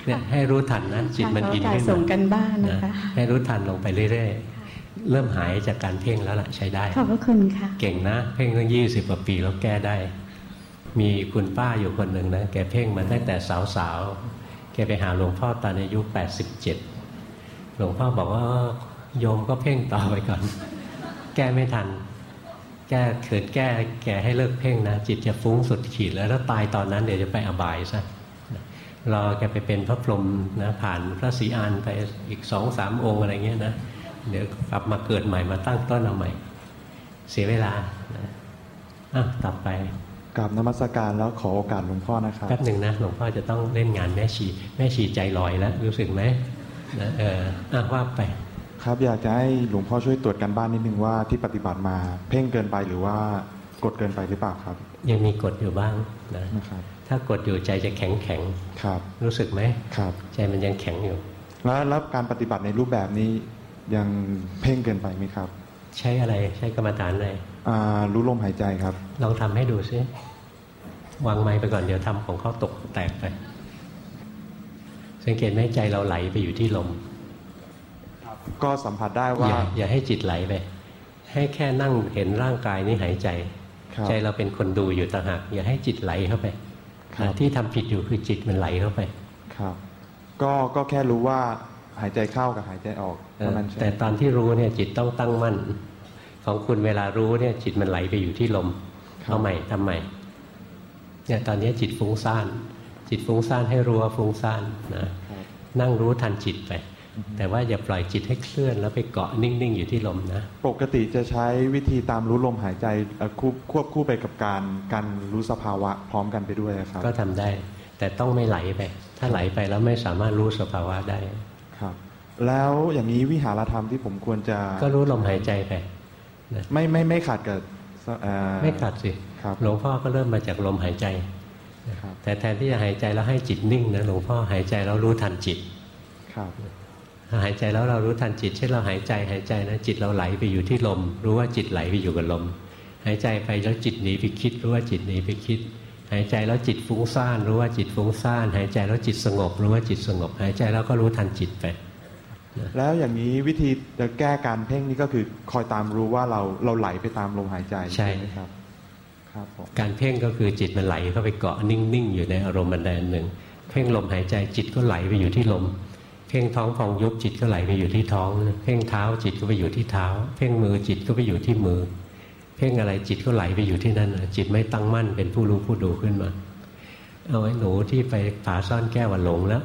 เนี่ยให้รู้ทันนะจิตมันขออินโอกาสขึ้นส่งมากันบ้านนะคะให้รู้ทันลงไปเรื่อยๆเริ่มหายจากการเพ่งแล้วล่ะใช้ได้ขอบพระคุณค่ะเก่งนะเพ่งตั้งยี่สิบกว่าปีแล้วแก้ได้ มีคุณป้าอยู่คนหนึ่งนะแกเพ่งมาตั้งแต่สาวๆแกไปหาหลวงพ่อตอนอายุแปดสิบเจ็ดหลวงพ่อบอกว่าโยมก็เพ่งต่อไปก่อน แก้ไม่ทัน แก้เกิดแก้แกให้เลิกเพ่งนะ จิตจะฟุ้งสุดขีดแล้วถ้าตายตอนนั้นเดี๋ยวจะไปอบายซะ รอแกไปเป็นพระพรหมนะผ่านพระศรีอานไปอีกสองสามองค์อะไรเงี้ยนะเดี๋ยวกลับมาเกิดใหม่มาตั้งต้นเอาใหม่ เสียเวลานะอะต่อไปกราบนมัสการแล้วขอโอกาสหลวงพ่อนะครับแป๊บหนึ่งนะหลวงพ่อจะต้องเล่นงานแม่ชี แม่ชีใจลอยแล้วรู้สึกไหมนะเอออะว่าไป ครับอยากจะให้หลวงพ่อช่วยตรวจกันบ้านนิดนึงว่าที่ปฏิบัติมา เพ่งเกินไปหรือว่ากดเกินไปหรือเปล่าครับ ยังมีกฎอยู่บ้างนะนะครับ ถ้ากดอยู่ใจจะแข็งแข็งครับ รู้สึกไหมครับ ใจมันยังแข็งอยู่ แล้วแล้วการปฏิบัติในรูปแบบนี้ยังเพ่งเกินไปไหมครับ ใช้อะไรใช้กรรมฐานอะไรอ่ารู้ลมหายใจครับ ลองทำให้ดูซิวางไม้ไปก่อนเดี๋ยวทำของเขาตกแตกไป สังเกตไหมใจเราไหลไปอยู่ที่ลมก็สัมผัสได้อว่าย่าอย่าให้จิตไหลไปให้แค่นั่งเห็นร่างกายนี้หายใจครับใจเราเป็นคนดูอยู่ต่างหากอย่าให้จิตไหลเข้าไปครับ ที่ทำผิดอยู่คือจิตมันไหลเข้าไป ครับ ก็ก็แค่รู้ว่าหายใจเข้ากับหายใจออกเอเท่าอนั้นใช่ไหมแต่ตอนที่รู้เนี่ยจิตต้องตั้งมั่น ของคุณเวลารู้เนี่ยจิตมันไหลไปอยู่ที่ลมเอาใหม่ทำใหม่เนี่ยตอนนี้จิตฟุ้งซ่าน จิตฟุ้งซ่านให้รู้ว่าฟุ้งซ่านนะนั่งรู้ทันจิตไป แต่ว่าอย่าปล่อยจิตให้เคลื่อนแล้วไปเกาะนิ่งๆ อยู่ที่ลมนะ ปกติจะใช้วิธีตามรู้ลมหายใจควบคู่ไปกับการการรู้สภาวะพร้อมกันไปด้วยครับ ก็ทำได้ แต่ต้องไม่ไหลไป ถ้าไหลไปแล้วไม่สามารถรู้สภาวะได้ครับ แล้วอย่างนี้วิหารธรรมที่ผมควรจะก็รู้ลมหายใจไปไม่ไม่ไม่ขาดกับไม่ขาดสิหลวงพ่อก็เริ่มมาจากลมหายใจแต่แทนที่จะหายใจแล้วให้จิตนิ่งนะหลวงพ่อหายใจแล้วรู้ทันจิตครับ หายใจแล้วเรารู้ทันจิต เช่นเราหายใจหายใจนะจิตเราไหลไปอยู่ที่ลม รู้ว่าจิตไหลไปอยู่กับลม หายใจไปแล้วจิตหนีไปคิด รู้ว่าจิตหนีไปคิด หายใจแล้วจิตฟุ้งซ่าน รู้ว่าจิตฟุ้งซ่าน หายใจแล้วจิตสงบ รู้ว่าจิตสงบ หายใจแล้วก็รู้ทันจิตไปแล้วอย่างนี้วิธีจะแก้การเพ่งนี่ก็คือคอยตามรู้ว่าเราเราไหลไปตามลมหายใจใช่ไหมครับครับการเพ่งก็คือจิตมันไหลเข้าไปเกาะนิ่งๆอยู่ในอารมณ์บันไดหนึ่ง เพ่งลมหายใจจิตก็ไหลไปอยู่ที่ลม เพ่งท้องฟองยุบจิตก็ไหลไปอยู่ที่ท้อง เพ่งเท้าจิตก็ไปอยู่ที่เท้า เพ่งมือจิตก็ไปอยู่ที่มือ เพ่งอะไรจิตก็ไหลไปอยู่ที่นั่นจิตไม่ตั้งมั่นเป็นผู้รู้ผู้ดูขึ้นมา เอาไว้หนูที่ไปผาซ่อนแก้วหลงแล้ว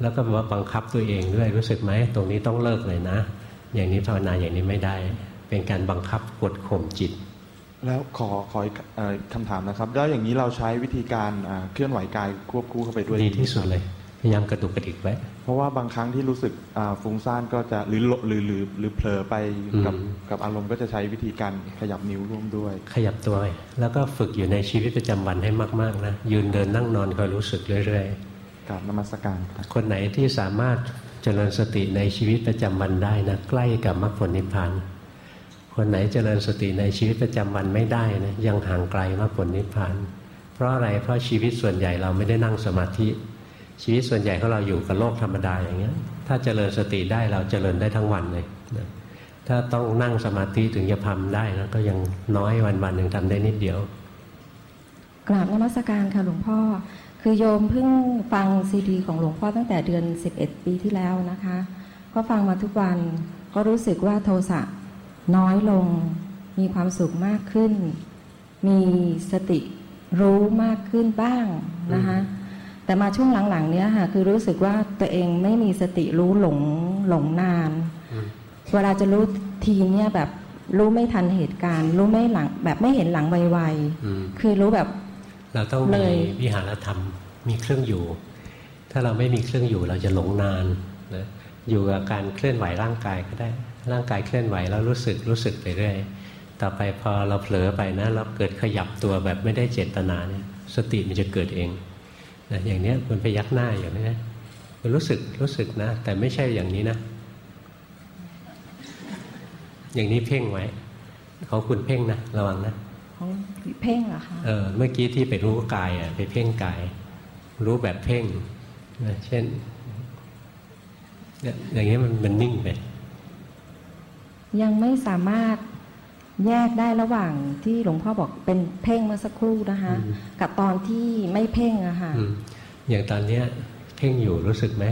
แล้วก็ว่าบังคับตัวเองด้วยรู้สึกไหมตรงนี้ต้องเลิกเลยนะ อย่างนี้ภาวนาอย่างนี้ไม่ได้ เป็นการบังคับกดข่มจิต แล้วขอขอคำถามนะครับ แล้วอย่างนี้เราใช้วิธีการเคลื่อนไหวกายควบคู่เข้าไปด้วยดีที่สุดเลย พยายามกระตุกกระดิกไว้ เพราะว่าบางครั้งที่รู้สึกฟุ้งซ่านก็จะหรือหรือหรือหรือเผลอไปกับกับอารมณ์ก็จะใช้วิธีการขยับนิ้วร่วมด้วย ขยับตัว แล้วก็ฝึกอยู่ในชีวิตประจำวันให้มากๆนะยืนเดินนั่งนอนคอยรู้สึกเรื่อยๆกับนมัสการ คนไหนที่สามารถเจริญสติในชีวิตประจำวันได้นะใกล้กับมรรคผลนิพพานคนไหนเจริญสติในชีวิตประจำวันไม่ได้นะยังห่างไกลมากผลนิพพาน เพราะอะไรเพราะชีวิตส่วนใหญ่เราไม่ได้นั่งสมาธิ ชีวิตส่วนใหญ่ของเราอยู่กับโลกธรรมดาอย่างเงี้ย ถ้าเจริญสติได้เราเจริญได้ทั้งวันเลยนะถ้าต้องนั่งสมาธิถึงจะทำได้นะก็ยังน้อยวันวันหนึ่งทำได้นิดเดียว กราบนมัสการค่ะหลวงพ่อ คือโยมเพิ่งฟังซีดีของหลวงพ่อตั้งแต่เดือน 11 ปีที่แล้วนะคะก็ฟังมาทุกวันก็รู้สึกว่าโทสะน้อยลง มีความสุขมากขึ้น มีสติรู้มากขึ้นบ้างนะคะ แต่มาช่วงหลังๆเนี้ยค่ะคือรู้สึกว่าตัวเองไม่มีสติรู้หลงหลงนาน เวลาจะรู้ทีเนี้ยแบบรู้ไม่ทันเหตุการณ์ รู้ไม่หลังแบบไม่เห็นหลังไวๆคือรู้แบบ เราต้องมีวิหารธรรมมีเครื่องอยู่ ถ้าเราไม่มีเครื่องอยู่เราจะหลงนานนะอยู่กับการเคลื่อนไหวร่างกายก็ได้ ร่างกายเคลื่อนไหวแล้วรู้สึกรู้สึกไปเรื่อยต่อไปพอเราเผลอไปนะเราเกิดขยับตัวแบบไม่ได้เจตนาเนี่ยสติมันจะเกิดเอง นะอย่างนี้คุณไปยักหน้าอย่างนี้นะคุณรู้สึกรู้สึกนะ แต่ไม่ใช่อย่างนี้นะ อย่างนี้เพ่งไว้เขาคุณเพ่งนะระวังนะของเพ่งเหรอคะเออเมื่อกี้ที่ไปรู้กายอะไปเพ่งกาย รู้แบบเพ่งนะเช่นเนี่ยอย่างนี้มันมันนิ่งไปยังไม่สามารถ แยกได้ระหว่างที่หลวงพ่อบอกเป็นเพ่งเมื่อสักครู่นะคะ กับตอนที่ไม่เพ่งอะค่ะอย่างตอนเนี้ยเพ่งอยู่รู้สึกไหม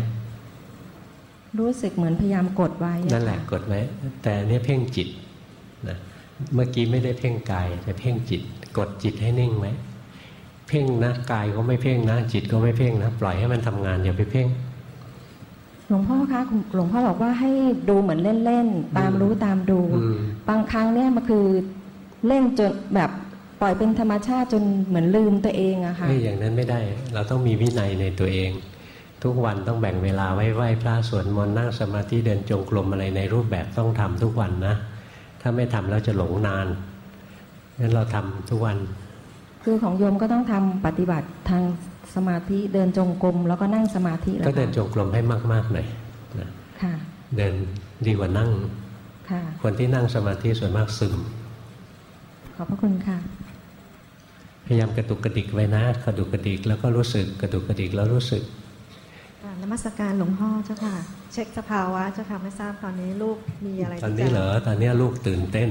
รู้สึกเหมือนพยายามกดไว้นั่นแหละกดไว้แต่เนี้ยเพ่งจิตนะเมื่อกี้ไม่ได้เพ่งกายแต่เพ่งจิต กดจิตให้นิ่งไหมเพ่งนะกายก็ไม่เพ่งนะจิตก็ไม่เพ่งนะปล่อยให้มันทำงานอย่าไปเพ่งห ลวงพ่อคะหลวงพ่อบอกว่าให้ดูเหมือนเล่นๆตามรู้ตามดู บางครั้งเนี่ยมันคือเล่นจนแบบปล่อยเป็นธรรมชาติจนเหมือนลืมตัวเองอะค่ะไม่อย่างนั้นไม่ได้ เราต้องมีวินัยในตัวเอง ทุกวันต้องแบ่งเวลาไว้ไหว้พระสวดมนต์นั่งสมาธิเดินจงกรมอะไรในรูปแบบต้องทำทุกวันนะ ถ้าไม่ทำแล้วจะหลงนานงั้นเราทำทุกวัน คือของโยมก็ต้องทำปฏิบัติทาง สมาธิเดินจงกรมแล้วก็นั่งสมาธิก็เดินจงกรมให้มากๆหน่อยนะเดินดีกว่านั่งคนที่นั่งสมาธิส่วนมากซึมขอบพระคุณค่ะ พยายามกระตุกกระดิกไว้นะกระตุกกระดิกแล้วก็รู้สึกกระตุกกระดิกแล้วรู้สึกนมัสการหลวงพ่อเจ้าค่ะ เช็คสภาวะเจ้าค่ะไม่ทราบตอนนี้ลูกมีอะไรตอนนี้เหรอตอนนี้ลูกตื่นเต้น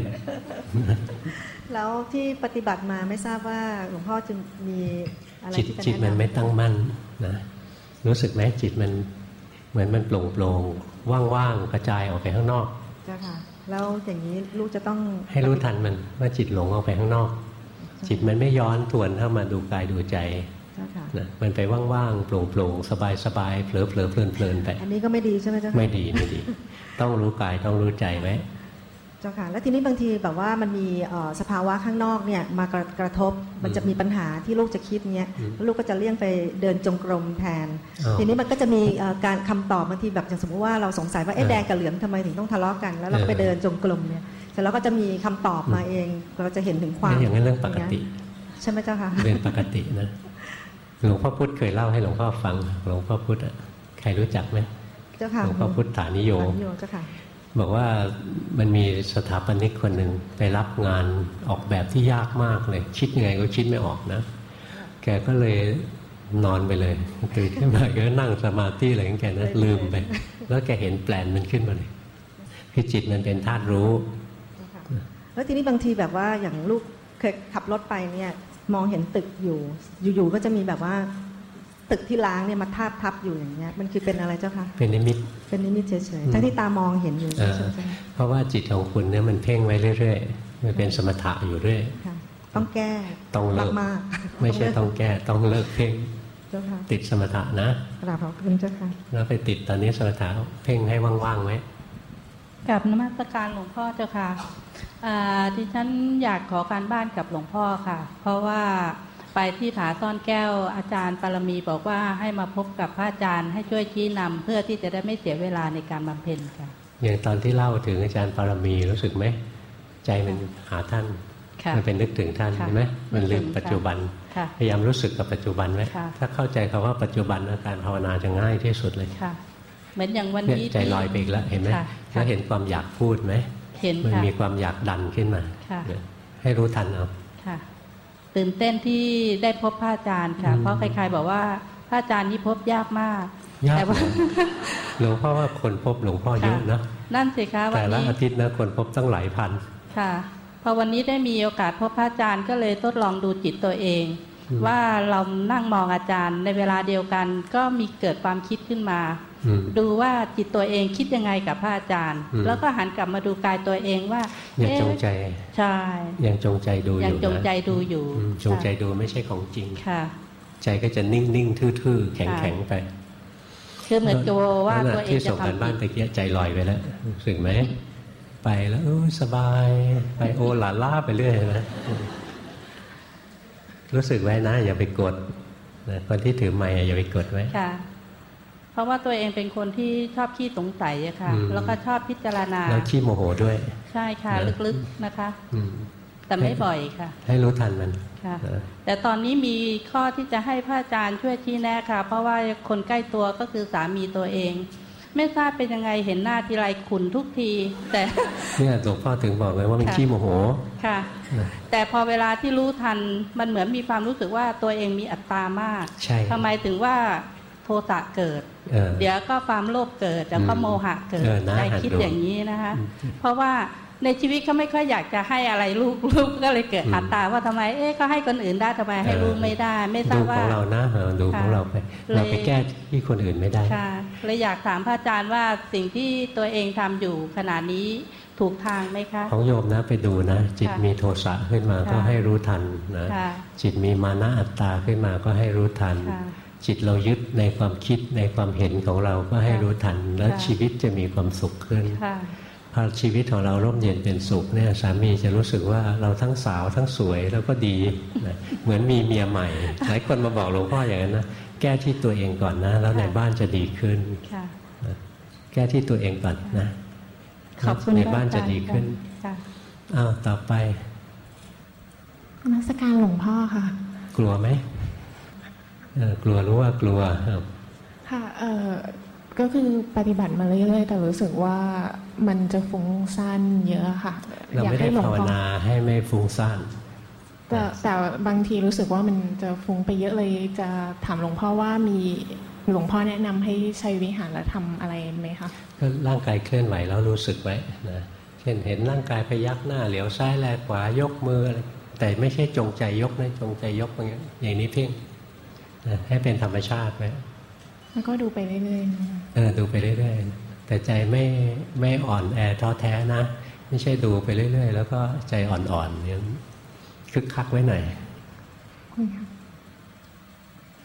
แล้วที่ปฏิบัติมาไม่ทราบว่าหลวงพ่อจะมี จิตจิตมันไม่ตั้งมั่นนะรู้สึกไหมจิตมันเหมือนมันโปร่งโปร่งว่างๆกระจายออกไปข้างนอกแล้วอย่างนี้ลูกจะต้องให้รู้ทันมันว่าจิตหลงออกไปข้างนอก จิตมันไม่ย้อนทวนเข้ามาดูกายดูใจเจ้าค่ะนะมันไปว่างๆโปร่งๆสบายๆเผลอๆเพลินๆไปอันนี้ก็ไม่ดีใช่ไหมเจ้าค่ะไม่ดีไม่ดี ต้องรู้กายต้องรู้ใจไว้ เจ้าค่ะ แล้วทีนี้บางทีแบบว่ามันมีเอ่อสภาวะข้างนอกเนี่ยมากระกระทบมันจะมีปัญหาที่ลูกจะคิดเนี้ยอืมแล้วลูกก็จะเลี่ยงไปเดินจงกรมแทนอ้าวทีนี้มันก็จะมีเอ่อการคำตอบบางทีแบบอย่างสมมติว่าเราสงสัยว่าเอ๊ะเออแดงกับเหลืองทำไมถึงต้องทะเลาะกัน แล้วเราก็ไปเออเดินจงกรมเนี่ยเสร็จแล้วก็จะมีคำตอบมาเองเราจะเห็นถึงความอย่างนั้นเรื่องปกติ ใช่ไหมเจ้าค่ะเรื่องปกตินะหลวงพ่อพุธเคยเล่าให้หลวงพ่อฟังหลวงพ่อพุธอะใครรู้จักไหมเจ้าค่ะหลวงพ่อพุทธานิโยฐานิโยเจ้าค่ะ บอกว่ามันมีสถาปนิกคนหนึ่งไปรับงานออกแบบที่ยากมากเลย คิดยังไงก็คิดไม่ออกนะ แกก็เลยนอนไปเลยตื่นขึ้นมาก็นั่งสมาธิอะไรของแกนะลืมไป แล้วแกเห็นแปลนมันขึ้นมาเลยคือจิตมันเป็นธาตุรู้แล้วทีนี้บางทีแบบว่าอย่างลูกเคยขับรถไปเนี่ยมองเห็นตึกอยู่ อยู่ๆก็จะมีแบบว่า ตึกที่ล้างเนี่ยมาทาบทับอยู่อย่างเงี้ยมันคือเป็นอะไรเจ้าคะเป็นนิมิต เป็นนิมิตเฉยอืๆมทั้งที่ตามองเห็นอยู่เอใช่อไหมเจ้าคะเพราะว่าจิตของคุณเนี่ยมันเพ่งไว้เรื่อยๆมันเป็นสมถะอยู่เรื่อยค่ะต้องแก้ต้องเลิกมากๆไม่ใช่ต้องแก้ต้องเลิกเพ่งเจ้าค่ะติดสมถะนะกราบขอบคุณเจ้าค่ะแล้วไปติดตอนนี้สมถะเพ่งให้ว่างๆไว้กับนมัสการหลวงพ่อเจ้าค่ะอ่าที่ฉันอยากขอการบ้านกับหลวงพ่อค่ะ เพราะว่า ไปที่ผาซ่อนแก้วอาจารย์ปารมีบอกว่าให้มาพบกับพระอาจารย์ให้ช่วยชี้นำเพื่อที่จะได้ไม่เสียเวลาในการบำเพ็ญค่ะ อย่างตอนที่เล่าถึงอาจารย์ปารมีรู้สึกไหมใจมันหาท่านค่ะมันเป็นนึกถึงท่านค่ะใช่ไหมมันลืมนึกถึงปัจจุบันค่ะพยายามรู้สึกกับปัจจุบันไว้ค่ะถ้าเข้าใจคำว่าปัจจุบันอาการภาวนาจะง่ายที่สุดเลยค่ะเหมือนอย่างวันเนี่ยนี้ใจลอยไปอีกแล้วเห็นไหมค่ะแล้วเห็นความอยากพูดไหมเห็นมันค่ะมีความอยากดันขึ้นมาค่ะเนี่ยให้รู้ทันเอาค่ะ ตื่นเต้นที่ได้พบพระอาจารย์ค่ะอืมเพราะใครๆบอกว่าพระอาจารย์นี่พบยากมากยากแต่ว่าหลวงพ่อว่าคนพบหลวงพ่อเยอะนะนั่นสิคะวัแต่นละนี้อาทิตย์นะคนพบตั้งหลายพันค่ะพอวันนี้ได้มีโอกาสพบพระอาจารย์ก็เลยทดลองดูจิตตัวเองอืมว่าเรานั่งมองอาจารย์ในเวลาเดียวกันก็มีเกิดความคิดขึ้นมาอืม ดูว่าจิตตัวเองคิดยังไงกับพระอาจารย์อืมแล้วก็หันกลับมาดูกายตัวเองว่าอย่าเอ๊ะจงใจใช่ยังจงใจดูอยังยู่จงนะใจดูอยู่อืมจงใจดูไม่ใช่ของจริงค่ะ ใจก็จะนิ่งๆทื่อๆ แข็งๆไปคือเหมือนกับว่านั่นตัวน่ะเองที่จะส่งกันทำบ้านผิดตะเกียใจลอยไปแล้วรู้สึกไหมไปแล้วเออสบาย ไปโอหลาล่าไปเรื่อยนะรู้สึกไว้นะ อย่าไปกดนะคนที่ถือไม้อย่าไปกดไว้ค่ะ เพราะว่าตัวเองเป็นคนที่ชอบขี้สงสัยอะค่ะอืมแล้วก็ชอบพิจารณาแล้วขี้โมโหด้วย ใช่ค่ะนะลึกๆนะคะอืมแต่ไม่บ่อยค่ะ ให้รู้ทันมันค่ะนะแต่ตอนนี้มีข้อที่จะให้พระอาจารย์ช่วยชี้แนะค่ะ เพราะว่าคนใกล้ตัวก็คือสามีตัวเอง ไม่ทราบเป็นยังไงเห็นหน้าทีไรขุนทุกที แต่เนี่ยหลวงพ่อถึงบอกเลยว่ามันค่ะขี้โมโหค่ะนะแต่พอเวลาที่รู้ทันมันเหมือนมีความรู้สึกว่าตัวเองมีอัตตามากใช่ทำไมถึงว่า โทสะเกิดเออเดี๋ยวก็ความโลภเกิดเดี๋ยวก็อืมโมหะเกิดเออน่าใจหัดคิดดูอย่างนี้นะคะ เพราะว่าในชีวิตเขาไม่ค่อยอยากจะให้อะไรลูกลูกก็เลยเกิดอัตตาว่าทำไม เอ๊ะก็ให้คนอื่นได้ทำไมให้ลูกไม่ได้ ไม่ทราดูบขว่าองเรานะเออดูของเราไปเลยเราไปแก้ที่คนอื่นไม่ได้ค่ะเลยอยากถามพระอาจารย์ว่าสิ่งที่ตัวเองทำอยู่ขณะนี้ถูกทางไหมคะ ของโยมนะไปดูนะ จิตค่ะมีโทสะขึ้นมาค่ะก็ให้รู้ทันนะค่ะจิตมีมานะอัตตาขึ้นมาก็ให้รู้ทันค่ะ จิตเรายึดในความคิดในความเห็นของเราก็ให้รู้ทัน แล้วค่ะชีวิตจะมีความสุขขึ้นค่ะพอชีวิตของเราร่มเย็นเป็นสุขเนี่ยสามีจะรู้สึกว่าเราทั้งสาวทั้งสวยแล้วก็ดีนะเหมือนมีเมียใหม่ หลายคนมาบอกหลวงพ่ออย่างนั้นนะแก้ที่ตัวเองก่อนนะ แล้วในบ้านจะดีขึ้นค่ะนะแก้ที่ตัวเองก่อนนะขอบคุณในพระบ้านอาจะจารย์ดีขึ้นค่ะอ้าวต่อไปนมัสการหลวงพ่อค่ะ กลัวไหมเออ กลัวรู้ว่ากลัวครับค่ะเอ่อก็คือปฏิบัติมาเรื่อยๆแต่รู้สึกว่ามันจะฟุ้งซ่านเยอะค่ะ เราอยากไม่ได้ให้หลวงภาวพ่อนาให้ไม่ฟุ้งซ่านแต่แต่บางทีรู้สึกว่ามันจะฟุ้งไปเยอะเลยจะถามหลวงพ่อว่ามีหลวงพ่อแนะนำให้ใช้วิหารธรรมอะไรไหมคะก็ร่างกายเคลื่อนไหวแล้วรู้สึกไว้นะเช่นเห็นร่างกายพยักหน้าเหลียวซ้ายแลขวายกมืออะไรแต่ไม่ใช่จงใจยกนะจงใจยกอย่างนี้อย่างนี้เพ่งนะ ให้เป็นธรรมชาติไว้แล้วก็ดูไปเรื่อยๆนะคะเออดูไปเรื่อยๆ แต่ใจไม่ไม่อ่อนแอท้อแท้นะ ไม่ใช่ดูไปเรื่อย ๆ แล้วก็ใจอ่อนๆเนี่ยคึกคักไว้หน่อยคุณค่ะ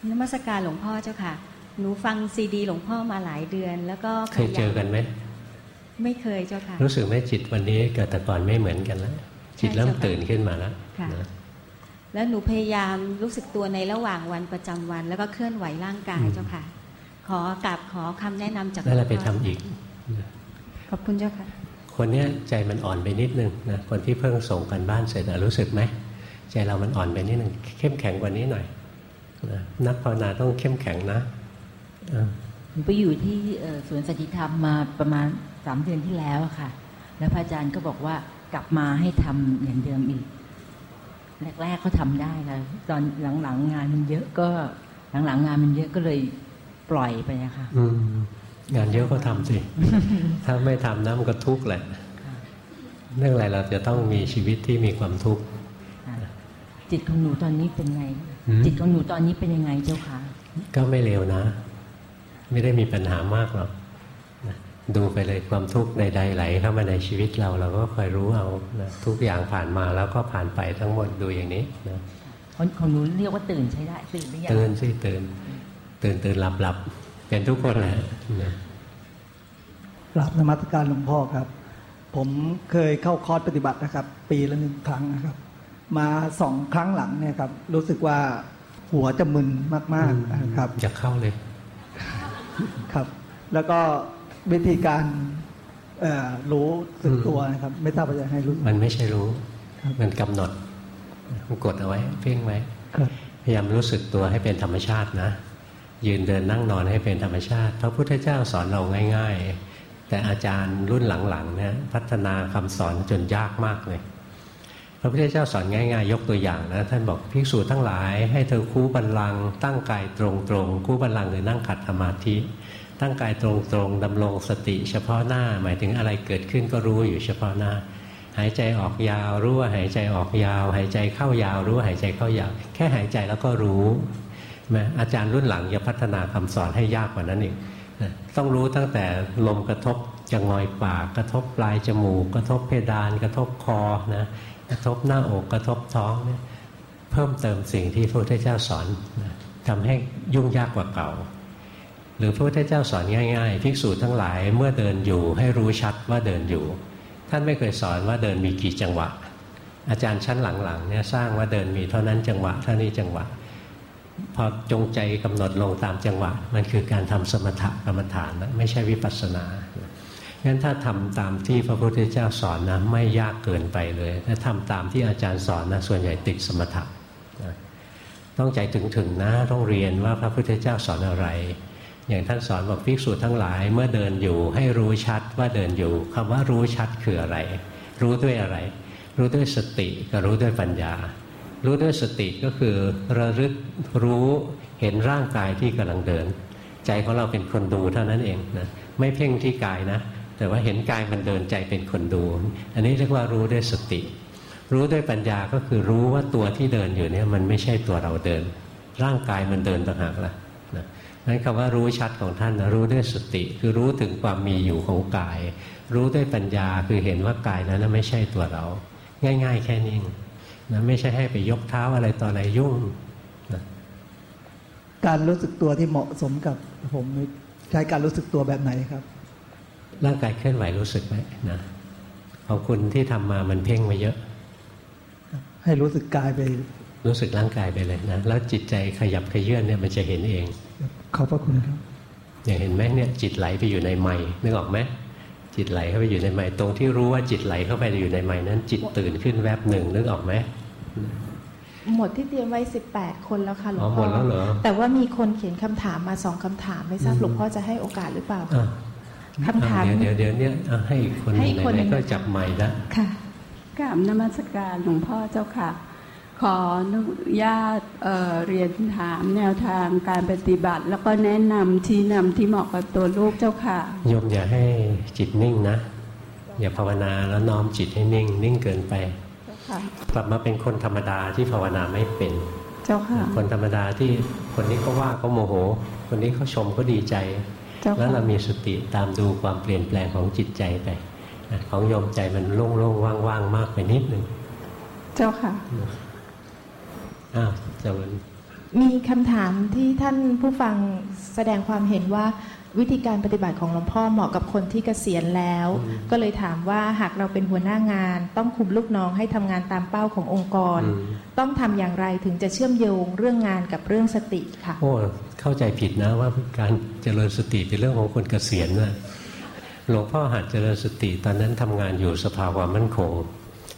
นมัสการหลวงพ่อเจ้าค่ะ หนูฟังซีดีหลวงพ่อมาหลายเดือน แล้วก็เคยเจอกันไหมไม่เคยเจ้าค่ะ รู้สึกไหมจิตวันนี้กับแต่ก่อนไม่เหมือนกันแล้วจิตเริ่มตื่นขึ้นมาแล้วค่ะนะ แล้วหนูพยายามรู้สึกตัวในระหว่างวันประจำวัน แล้วก็เคลื่อนไหวร่างกายเจ้าค่ะ ขอกราบขอคำแนะนำจากนั่นแหละหลไปวงทำพ่อีกขอบคุณเจ้าค่ะ คนเนี้ยใจมันอ่อนไปนิดนึงนะคนที่เพิ่งส่งกันบ้านเสร็จอะรู้สึกไหมใจเรามันอ่อนไปนิดนึงเข้มแข็งกว่านี้หน่อยนะนักภาวนาต้องเข้มแข็งนะเออผมไปอยู่ที่เอ่อสวนสันติธรรมมาประมาณสามเดือนที่แล้วอะค่ะ แล้วพระอาจารย์ก็บอกว่ากลับมาให้ทำอย่างเดิมอีก แรกๆเขาทำได้ค่ะตอนหลังๆงานมันเยอะก็หลังๆงานมันเยอะก็เลยปล่อยไปอะค่ะอืมงานเยอะก็ทำสิ ถ้าไม่ทำนะมันก็ทุกข์แหละ เรื่องอะไรเราจะต้องมีชีวิตที่มีความทุกข์จิตของหนูตอนนี้เป็นไงอืมจิตของหนูตอนนี้เป็นยังไงเจ้าคะก็ไม่เร็วนะ ไม่ได้มีปัญหามากหรอกนะ ดูไปเลยความทุกข์ใดๆไหลเข้ามาในชีวิตเราเราก็คอยรู้เอานะทุกอย่างผ่านมาแล้วก็ผ่านไปทั้งหมดดูอย่างนี้นะของของหนูเรียกว่าตื่นใช้ได้ตื่นหรือยังตื่นสิตื่นตื่นตื่นหลับหลับเป็นทุกคนแหละนะกราบนมัสการหลวงพ่อครับ ผมเคยเข้าคอร์สปฏิบัตินะครับ ปีละหนึ่งครั้งนะครับ มาสองครั้งหลังเนี่ยครับ รู้สึกว่าหัวจะมึนมากๆนะครับ จะเข้าเลย ครับ แล้วก็ วิธีการเอ่อรู้สึกตัวนะครับ ไม่ทราบว่าจะให้รู้ มันไม่ใช่รู้ มันกำหนดมันกดเอาไว้ เพ่งไว้ครับพยายามรู้สึกตัวให้เป็นธรรมชาตินะยืนเดินนั่งนอนให้เป็นธรรมชาติ พระพุทธเจ้าสอนเราง่าย ๆ แต่อาจารย์รุ่นหลังๆเนี่ยพัฒนาคำสอนจนยากมากเลย พระพุทธเจ้าสอนง่ายๆ ยกตัวอย่างนะท่านบอกภิกษุทั้งหลาย ให้เธอคู่บัลลังก์ตั้งกายตรงๆคู่บัลลังก์คือนั่งขัดสมาธิ ตั้งกายตรงๆดำรงสติ เฉพาะหน้า หมายถึงอะไรเกิดขึ้นก็รู้อยู่เฉพาะหน้า หายใจออกยาวรู้ว่าหายใจออกยาว หายใจเข้ายาวรู้ว่าหายใจเข้ายาว แค่หายใจแล้วก็รู้แม้อาจารย์รุ่นหลังจะพัฒนาคำสอนให้ยากกว่านั้นอีกต้องรู้ตั้งแต่ลมกระทบจะงอยปากกระทบปลายจมูก กระทบเพดาน กระทบคอนะกระทบหน้าอกกระทบท้องเนี่ยเพิ่มเติมสิ่งที่พระพุทธเจ้าสอนนะทำให้ยุ่งยากกว่าเก่า หรือพระพุทธเจ้าสอนง่าย ๆ ภิกษุทั้งหลายเมื่อเดินอยู่ให้รู้ชัดว่าเดินอยู่ ท่านไม่เคยสอนว่าเดินมีกี่จังหวะ อาจารย์ชั้นหลังๆเนี่ยสร้างว่าเดินมีเท่านั้นจังหวะเท่านี้จังหวะ พอจงใจกำหนดลงตามจังหวะ มันคือการทำสมถกรรมฐานนะไม่ใช่วิปัสสนางั้นถ้าทำตามที่พระพุทธเจ้าสอนนะไม่ยากเกินไปเลยถ้าทำตามที่อาจารย์สอนนะส่วนใหญ่ติดสมถะต้องใจถึงๆนะต้องเรียนว่าพระพุทธเจ้าสอนอะไร อย่างท่านสอนบอกภิกษุทั้งหลายเมื่อเดินอยู่ให้รู้ชัดว่าเดินอยู่คำว่ารู้ชัดคืออะไร รู้ด้วยอะไร รู้ด้วยสติกับรู้ด้วยปัญญา รู้ด้วยสติก็คือระลึกรู้เห็นร่างกายที่กำลังเดิน ใจของเราเป็นคนดูเท่านั้นเองนะไม่เพ่งที่กายนะ แต่ว่าเห็นกายมันเดินใจเป็นคนดู อันนี้เรียกว่ารู้ด้วยสติ รู้ด้วยปัญญาก็คือรู้ว่าตัวที่เดินอยู่เนี่ยมันไม่ใช่ตัวเราเดิน ร่างกายมันเดินต่างหากละนะ นั้นคำว่ารู้ชัดของท่านนะรู้ด้วยสติ คือรู้ถึงความมีอยู่ของกาย รู้ด้วยปัญญาคือเห็นว่ากายนั้นนะไม่ใช่ตัวเรา ง่าย ๆ แค่นี้เองนะไม่ใช่ให้ไปยกเท้าอะไรต่ออะไรยุ่งนะการรู้สึกตัวที่เหมาะสมกับผมใช้การรู้สึกตัวแบบไหนครับ ร่างกายเคลื่อนไหวรู้สึกไหมนะของคุณที่ทำมามันเพ่งมาเยอะ ให้รู้สึกกายไป รู้สึกร่างกายไปเลยนะแล้วจิตใจขยับขยื่นเนี่ยมันจะเห็นเอง ขอบพระคุณครับอย่างเห็นไหมเนี่ยจิตไหลไปอยู่ในไม้นึกออกไหมจิตไหลเข้าไปอยู่ในไม้ตรงที่รู้ว่าจิตไหลเข้าไปอยู่ในไม้นั้น จิตตื่นขึ้นแวบหนึ่งนึกออกไหมหมดที่เตรียมไว้ 18 คนแล้วค่ะหลวงอ๋อหมพ่อดแล้วเหรอแต่ว่ามีคนเขียนคำถามมาสองคำถามไม่ทราบอืมหลวงพ่อจะให้โอกาสหรือเปล่าอะคำถามเดี๋ยวเดี๋ยวเดี๋ยวเนี่ยเอาให้อีกคนให้อีกคนไหหนึ่นงๆก็จับไม้แล้วค่ะกราบนมัสการหลวงพ่อเจ้าค่ะ ขออนุญาตเอ่อเรียนถามแนวทางการปฏิบัติ แล้วก็แนะนำชี้นำที่เหมาะกับตัวลูกเจ้าค่ะโยมอย่าให้จิตนิ่งนะ อย่าภาวนาแล้วน้อมจิตให้นิ่ง นิ่งเกินไปเจ้าค่ะกลับมาเป็นคนธรรมดาที่ภาวนาไม่เป็น เจ้าค่ะ คนธรรมดาที่คนนี้เขาว่าเขาโมโห คนนี้เขาชมเขาดีใจเจ้าค่ะแล้วเรามีสติตามดูความเปลี่ยนแปลงของจิตใจไปของโยมใจมันโล่งๆว่างๆมากไปนิดหนึ่งเจ้าค่ะ อ้าวเจริญมีคำถามที่ท่านผู้ฟังแสดงความเห็นว่าวิธีการปฏิบัติของหลวงพ่อเหมาะกับคนที่เกษียณแล้ว ก็เลยถามว่าหากเราเป็นหัวหน้างาน ต้องคุมลูกน้องให้ทำงานตามเป้าขององค์กร ต้องทำอย่างไรถึงจะเชื่อมโยงเรื่องงานกับเรื่องสติค่ะโอ้เข้าใจผิดนะว่าการเจริญสติเป็นเรื่องของคนเกษียณนะหลวงพ่อหัดเจริญสติตอนนั้นทำงานอยู่สภาวะมั่นคง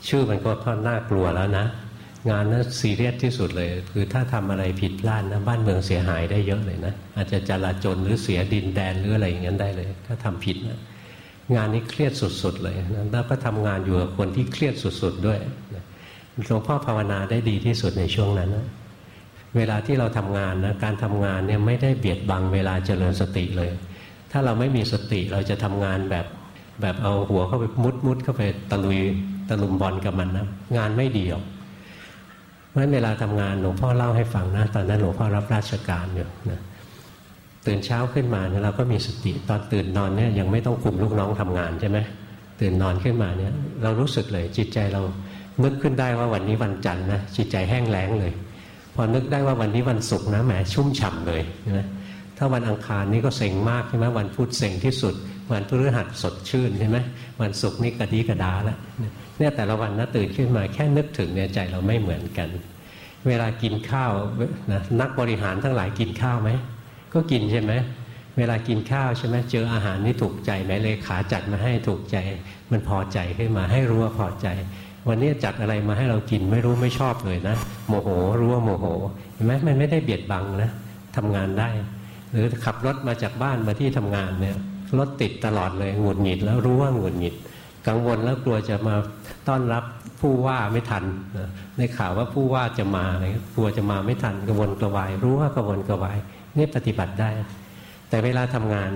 ชื่อมันก็ค่อนน่ากลัวแล้วนะ งานนั้นซีเรียสที่สุดเลย คือถ้าทำอะไรผิดพลาดนะบ้านเมืองเสียหายได้เยอะเลยนะอาจจะจลาจลหรือเสียดินแดนหรืออะไรอย่างนั้นได้เลย ถ้าทำผิดนะงานนี้เครียดสุดๆเลยนะแล้วก็ทำงานอยู่กับคนที่เครียดสุดๆด้วยหลวงพ่อภาวนาได้ดีที่สุดในช่วงนั้นนะเวลาที่เราทำงานนะการทำงานเนี่ยไม่ได้เบียดบังเวลาเจริญสติเลย ถ้าเราไม่มีสติเราจะทำงานแบบแบบเอาหัวเข้าไปมุดมุดเข้าไปตะลุยตะลุมบอลกับมันนะงานไม่ดีหรอก ราะฉะนั้นเวลาทำงานหลวงพ่อเล่าให้ฟังนะตอนนั้นหลวงพ่อรับราชการอยู่นะตื่นเช้าขึ้นมาเนี่ยเราก็มีสติตอนตื่นนอนเนี่ยยังไม่ต้องคุมลูกน้องทำงานใช่ไหมตื่นนอนขึ้นมาเนี่ยเรารู้สึกเลยจิตใจเรานึกขึ้นได้ว่าวันนี้วันจันทร์นะจิตใจแห้งแล้งเลย พอนึกได้ว่าวันนี้วันศุกร์นะแหมชุ่มฉ่าเลยนะถ้าวันอังคารนี่ก็เซ็งมากใช่ไหมวันพุธเซ็งที่สุด วันพฤหัสสดชื่นใช่ไหมวันศุกร์นี่กระดีกระดาแล้ว เนี่ยแต่ละวันนะตื่นขึ้นมาแค่นึกถึงเนี่ยใจเราไม่เหมือนกัน เวลากินข้าวนะนักบริหารทั้งหลายกินข้าวไหมก็กินใช่ไหมเวลากินข้าวใช่ไหมเจออาหารนี่ถูกใจไหมเลยขาจัดมาให้ถูกใจ มันพอใจขึ้นมาให้รู้ว่าพอใจ วันนี้จัดอะไรมาให้เรากินไม่รู้ไม่ชอบเลยนะ โมโหรู้ว่าโมโหเห็นไหมมันไม่ได้เบียดบังนะทำงานได้ หรือขับรถมาจากบ้านมาที่ทำงานเนี่ยรถติดตลอดเลยหงุดหงิดแล้วรู้ว่าหงุดหงิด กังวลแล้วกลัวจะมาต้อนรับผู้ว่าไม่ทันในข่าวว่าผู้ว่าจะมาอะไรกลัวจะมาไม่ทันกังวลกระวาย รู้ว่ากระวนกระวายนี่ปฏิบัติได้ แต่เวลาทำงาน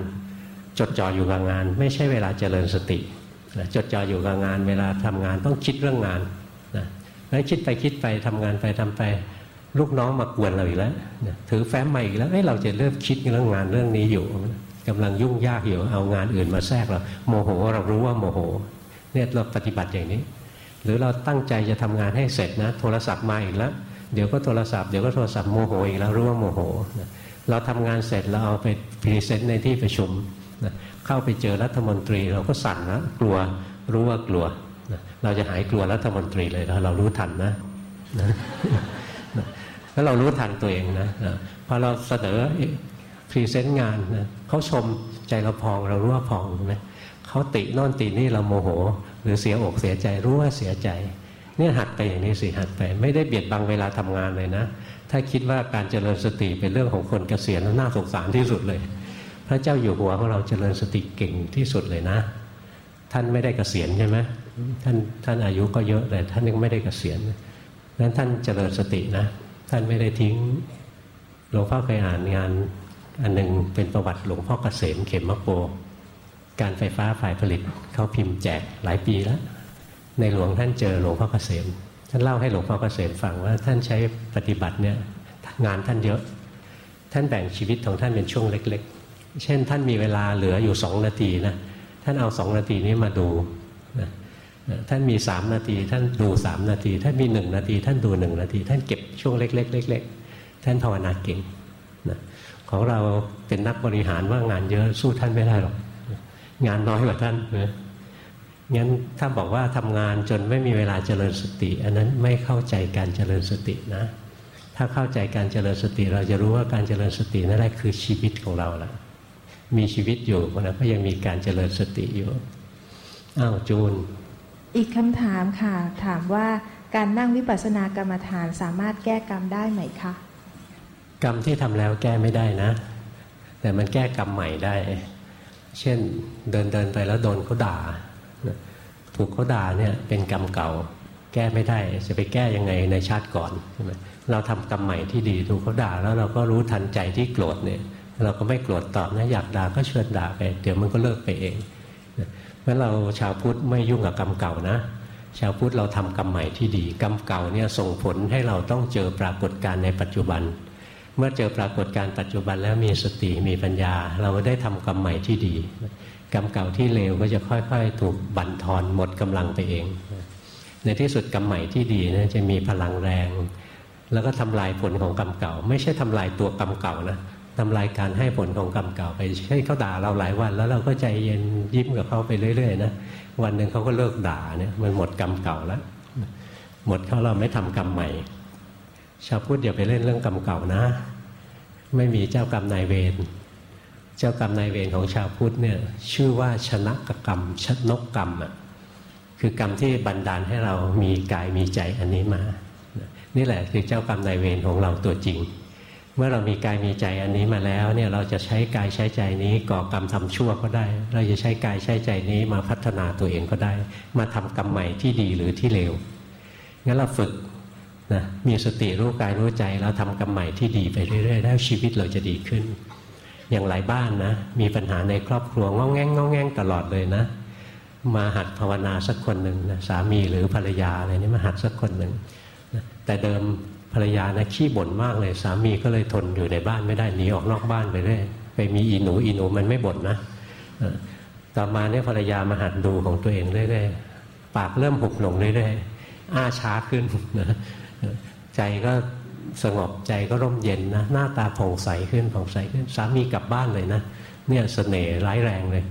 จดจ่ออยู่กับงาน ไม่ใช่เวลาเจริญสติจดจ่ออยู่กับงาน เวลาทำงานต้องคิดเรื่องงานนะแล้วคิดไปคิดไปทำงานไปทำไป ลูกน้องมากวนเราอีกแล้วถือแฟ้มมาอีกแล้วเอ้เราจะเริ่มคิดเรื่องงานเรื่องนี้อยู่กำลังยุ่งยากอยู่เอางานอื่นมาแทรกเราโมโหเรารู้ว่าโมโห เนี่ยเราปฏิบัติอย่างนี้ หรือเราตั้งใจจะทำงานให้เสร็จนะ โทรศัพท์มาอีกแล้วเดี๋ยวก็โทรศัพท์เดี๋ยวก็โทรศัพท์โมโหอีกแล้วรู้ว่าโมโหเราทำงานเสร็จเราเอาไป present ในที่ประชุมเข้าไปเจอรัฐมนตรีเราก็สั่นนะกลัวรู้ว่ากลัวเราจะหายกลัวรัฐมนตรีเลยแล้วเรารู้ทันนะแล้วเรารู้ทันตัวเองนะพอเราเสนอpresent งานนะเขาชมใจเราพองเรารู้ว่าพองใช่ไหม เขาติโน่นตินี่เราโมโห หรือเสียอกเสียใจรู้ว่าเสียใจ เนี่ยหัดไปอย่างนี้สิหัดไป ไม่ได้เบียดบังเวลาทำงานเลยนะ ถ้าคิดว่าการเจริญสติเป็นเรื่องของคนเกษียณน่าสงสารที่สุดเลย พระเจ้าอยู่หัวของเราเจริญสติเก่งที่สุดเลยนะ ท่านไม่ได้เกษียณใช่ไหมท่านท่านอายุก็เยอะแต่ท่านยังไม่ได้เกษียณนั้นท่านเจริญสตินะ ท่านไม่ได้ทิ้งหลวงพ่อเคยอ่านงานอันหนึ่งเป็นประวัติหลวงพ่อเกษมเขมมะโป การไฟฟ้าฝ่ายผลิตเขาพิมพ์แจกหลายปีแล้ว ในหลวงท่านเจอหลวงพ่อเกษมท่านเล่าให้หลวงพ่อเกษมฟังว่าท่านใช้ปฏิบัติเนี่ยงานท่านเยอะ ท่านแบ่งชีวิตของท่านเป็นช่วงเล็ก ๆ เช่น ท่านมีเวลาเหลืออยู่สองนาทีนะท่านเอาสองนาทีนี้มาดูนะท่านมีสามนาที ท่านดูสามนาที ท่านมีหนึ่งนาที ท่านดูหนึ่งนาที ท่านเก็บช่วงเล็กๆเล็กๆท่านภาวนาเก่งนะของเราเป็นนักบริหารว่างานเยอะสู้ท่านไม่ได้หรอก งานน้อยกว่าท่านนะงั้นถ้าบอกว่าทำงานจนไม่มีเวลาเจริญสติ อันนั้นไม่เข้าใจการเจริญสตินะ ถ้าเข้าใจการเจริญสติ เราจะรู้ว่าการเจริญสตินั่นแหละคือชีวิตของเราละมีชีวิตอยู่นะก็ยังมีการเจริญสติอยู่อ้าวจูน อีกคำถามค่ะ ถามว่าการนั่งวิปัสสนากรรมฐานสามารถแก้กรรมได้ไหมคะ กรรมที่ทำแล้วแก้ไม่ได้นะ แต่มันแก้กรรมใหม่ได้ เช่นเดินเดินไปแล้วโดนเขาด่า ถูกเขาด่าเนี่ยเป็นกรรมเก่า แก้ไม่ได้จะไปแก้ยังไงในชาติก่อนใช่ไหมเราทำกรรมใหม่ที่ดีถูกเขาด่าแล้วเราก็รู้ทันใจที่โกรธเนี่ย เราก็ไม่โกรธตอบนะอยากด่าก็เชิญด่าไปเดี๋ยวมันก็เลิกไปเองเพราะเราชาวพุทธไม่ยุ่งกับกรรมเก่านะ ชาวพุทธเราทำกรรมใหม่ที่ดี กรรมเก่าเนี่ยส่งผลให้เราต้องเจอปรากฏการณ์ในปัจจุบันเเมื่อเจอปรากฏการปัจจุบันแล้วมีสติมีปัญญา เราได้ทำกรรมใหม่ที่ดี กรรมเก่าที่เลวก็จะค่อยๆ ถูกบั่นทอนหมดกำลังไปเอง ในที่สุดกรรมใหม่ที่ดีนะจะมีพลังแรง แล้วก็ทำลายผลของกรรมเก่า ไม่ใช่ทำลายตัวกรรมเก่านะทำลายการให้ผลของกรรมเก่าไปใช่เขาด่าเราหลายวัน แล้วเราก็ใจเย็นยิ้มกับเขาไปเรื่อยๆนะวันหนึ่งเขาก็เลิกด่าเนี่ยมันหมดกรรมเก่าแล้วหมดเขาเราไม่ทำกรรมใหม่ ชาวพุทธอย่าไปเล่นเรื่องกรรมเก่านะ ไม่มีเจ้ากรรมนายเวรเจ้ากรรมนายเวรของชาวพุทธเนี่ยชื่อว่าชนะกกรรมชนกกรรมอะคือกรรมที่บันดาลให้เรามีกายมีใจอันนี้มา นี่แหละคือเจ้ากรรมนายเวรของเราตัวจริง เมื่อเรามีกายมีใจอันนี้มาแล้วเนี่ยเราจะใช้กายใช้ใจนี้ก่อกรรมทำชั่วก็ได้ เราจะใช้กายใช้ใจนี้มาพัฒนาตัวเองก็ได้ มาทำกรรมใหม่ที่ดีหรือที่เลวงั้นเราฝึก นะมีสติรู้กายรู้ใจแล้วทำกรรมใหม่ที่ดีไปเรื่อยๆแล้วชีวิตเราจะดีขึ้น อย่างหลายบ้านนะมีปัญหาในครอบครัวงอแงงงอแงงตลอดเลยนะ มาหัดภาวนาสักคนหนึ่งนะสามีหรือภรรยาอะไรนี่มาหัดสักคนหนึ่งนะแต่เดิมภรรยานะขี้บ่นมากเลย สามีก็เลยทนอยู่ในบ้านไม่ได้หนีออกนอกบ้านไปเรื่อยไปมีอีหนูอีหนูมันไม่บ่นนะต่อมาเนี่ยภรรยามาหัดดูของตัวเองเรื่อยๆปากเริ่มหุบลงเรื่อยๆอ้าช้าขึ้นนะ ใจก็สงบใจก็ร่มเย็นนะหน้าตาผ่องใสขึ้นผ่องใสขึ้นสามีกลับบ้านเลยนะเนี่ยสเสน่ห์ร้ายแรงเลย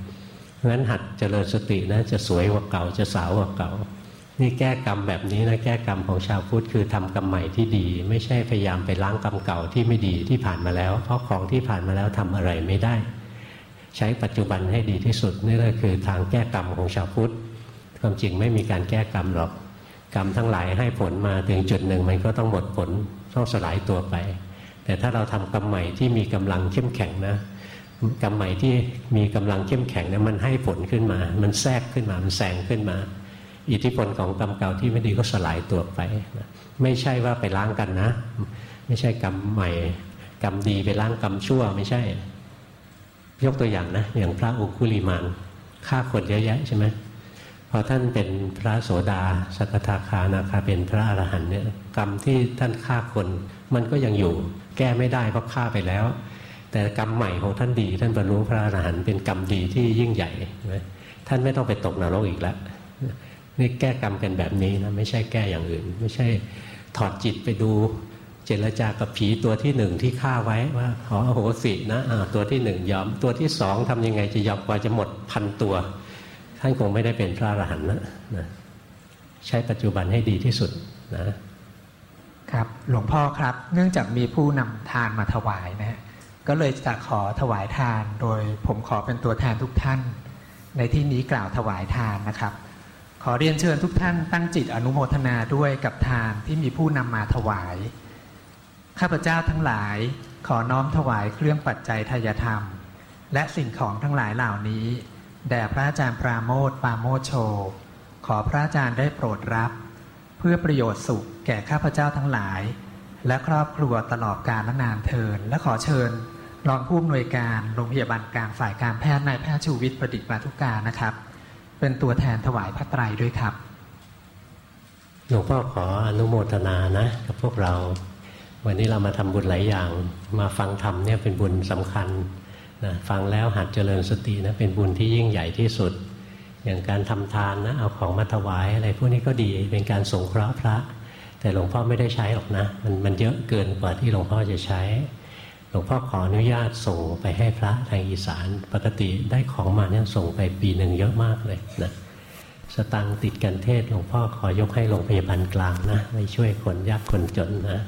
งั้นหัดเจริญสตินะจะสวยกว่าเก่าจะสาวกว่าเก่า นี่แก้กรรมแบบนี้นะแก้กรรมของชาวพุทธคือทำกรรมใหม่ที่ดี ไม่ใช่พยายามไปล้างกรรมเก่าที่ไม่ดีที่ผ่านมาแล้ว เพราะของที่ผ่านมาแล้วทำอะไรไม่ได้ ใช้ปัจจุบันให้ดีที่สุดนี่แหละคือทางแก้กรรมของชาวพุทธความจริงไม่มีการแก้กรรมหรอก กรรมทั้งหลายให้ผลมาถึงจุดหนึ่งมันก็ต้องหมดผลต้องสลายตัวไป แต่ถ้าเราทำกรรมใหม่ที่มีกำลังเข้มแข็งนะกรรมใหม่ที่มีกำลังเข้มแข็งเนี่ยมันให้ผลขึ้นมา มันแทรกขึ้นมา มันแสงขึ้นมา อิทธิพลของกรรมเก่าที่ไม่ดีก็สลายตัวไปนะไม่ใช่ว่าไปล้างกันนะ ไม่ใช่กรรมใหม่ กรรมดีไปล้างกรรมชั่วไม่ใช่ ยกตัวอย่างนะ อย่างพระอุคุลิมานฆ่าคนเยอะแยะใช่ไหม พอท่านเป็นพระโสดาสกทาคานาคาเป็นพระอรหันต์เนี่ยกรรมที่ท่านฆ่าคน มันก็ยังอยู่แก้ไม่ได้เพราะฆ่าไปแล้ว แต่กรรมใหม่ของท่านดี ท่านบรรลุพระอรหันต์เป็นกรรมดีที่ยิ่งใหญ่ท่านไม่ต้องไปตกนรกอีกแล้วนี่แก้กรรมกันแบบนี้นะไม่ใช่แก้อย่างอื่น ไม่ใช่ถอดจิตไปดูเจรจากับผีตัวที่หนึ่งที่ฆ่าไว้ว่าขอโหสินะตัวที่หนึ่งยอมตัวที่สองทำยังไงจะยอมกว่าจะหมดพันตัว ท่านคงไม่ได้เป็นพระอรหันต์นะนะใช้ปัจจุบันให้ดีที่สุดนะครับหลวงพ่อครับ เนื่องจากมีผู้นำทานมาถวายนะก็เลยจะขอถวายทาน โดยผมขอเป็นตัวแทนทุกท่าน ในที่นี้กล่าวถวายทานนะครับ ขอเรียนเชิญทุกท่านตั้งจิตอนุโมทนาด้วยกับทานที่มีผู้นำมาถวาย ข้าพเจ้าทั้งหลาย ขอน้อมถวายเครื่องปัจจัยทายธรรม และสิ่งของทั้งหลายเหล่านี้ แด่พระอาจารย์ปราโมทปราโมโช ขอพระอาจารย์ได้โปรดรับ เพื่อประโยชน์สุขแก่ข้าพเจ้าทั้งหลาย และครอบครัวตลอดกาลนานเทิน และขอเชิญรองผู้อำนวยการโรงพยาบาลกลางฝ่ายการแพทย์นายแพทย์ชูวิทย์ประดิษฐ์ปาทุการนะครับ เป็นตัวแทนถวายพระไตรด้วยครับหลวงพ่อขออนุโมทนานะกับพวกเรา วันนี้เรามาทำบุญหลายอย่าง มาฟังธรรมเนี่ยเป็นบุญสำคัญ นะฟังแล้วหัดเจริญสตินะเป็นบุญที่ยิ่งใหญ่ที่สุด อย่างการทำทานนะเอาของมาถวายอะไรพวกนี้ก็ดีเป็นการสงเคราะห์พระ แต่หลวงพ่อไม่ได้ใช้หรอกนะ มันมันเยอะเกินกว่าที่หลวงพ่อจะใช้ หลวงพ่อขออนุญาตส่งไปให้พระทางอีสานปกติได้ของมาเนี่ยส่งไปปีหนึ่งเยอะมากเลยนะสตังติดกันเทศหลวงพ่อขอยกให้โรงพยาบาลกลางนะไปช่วยคนยากคนจนนะ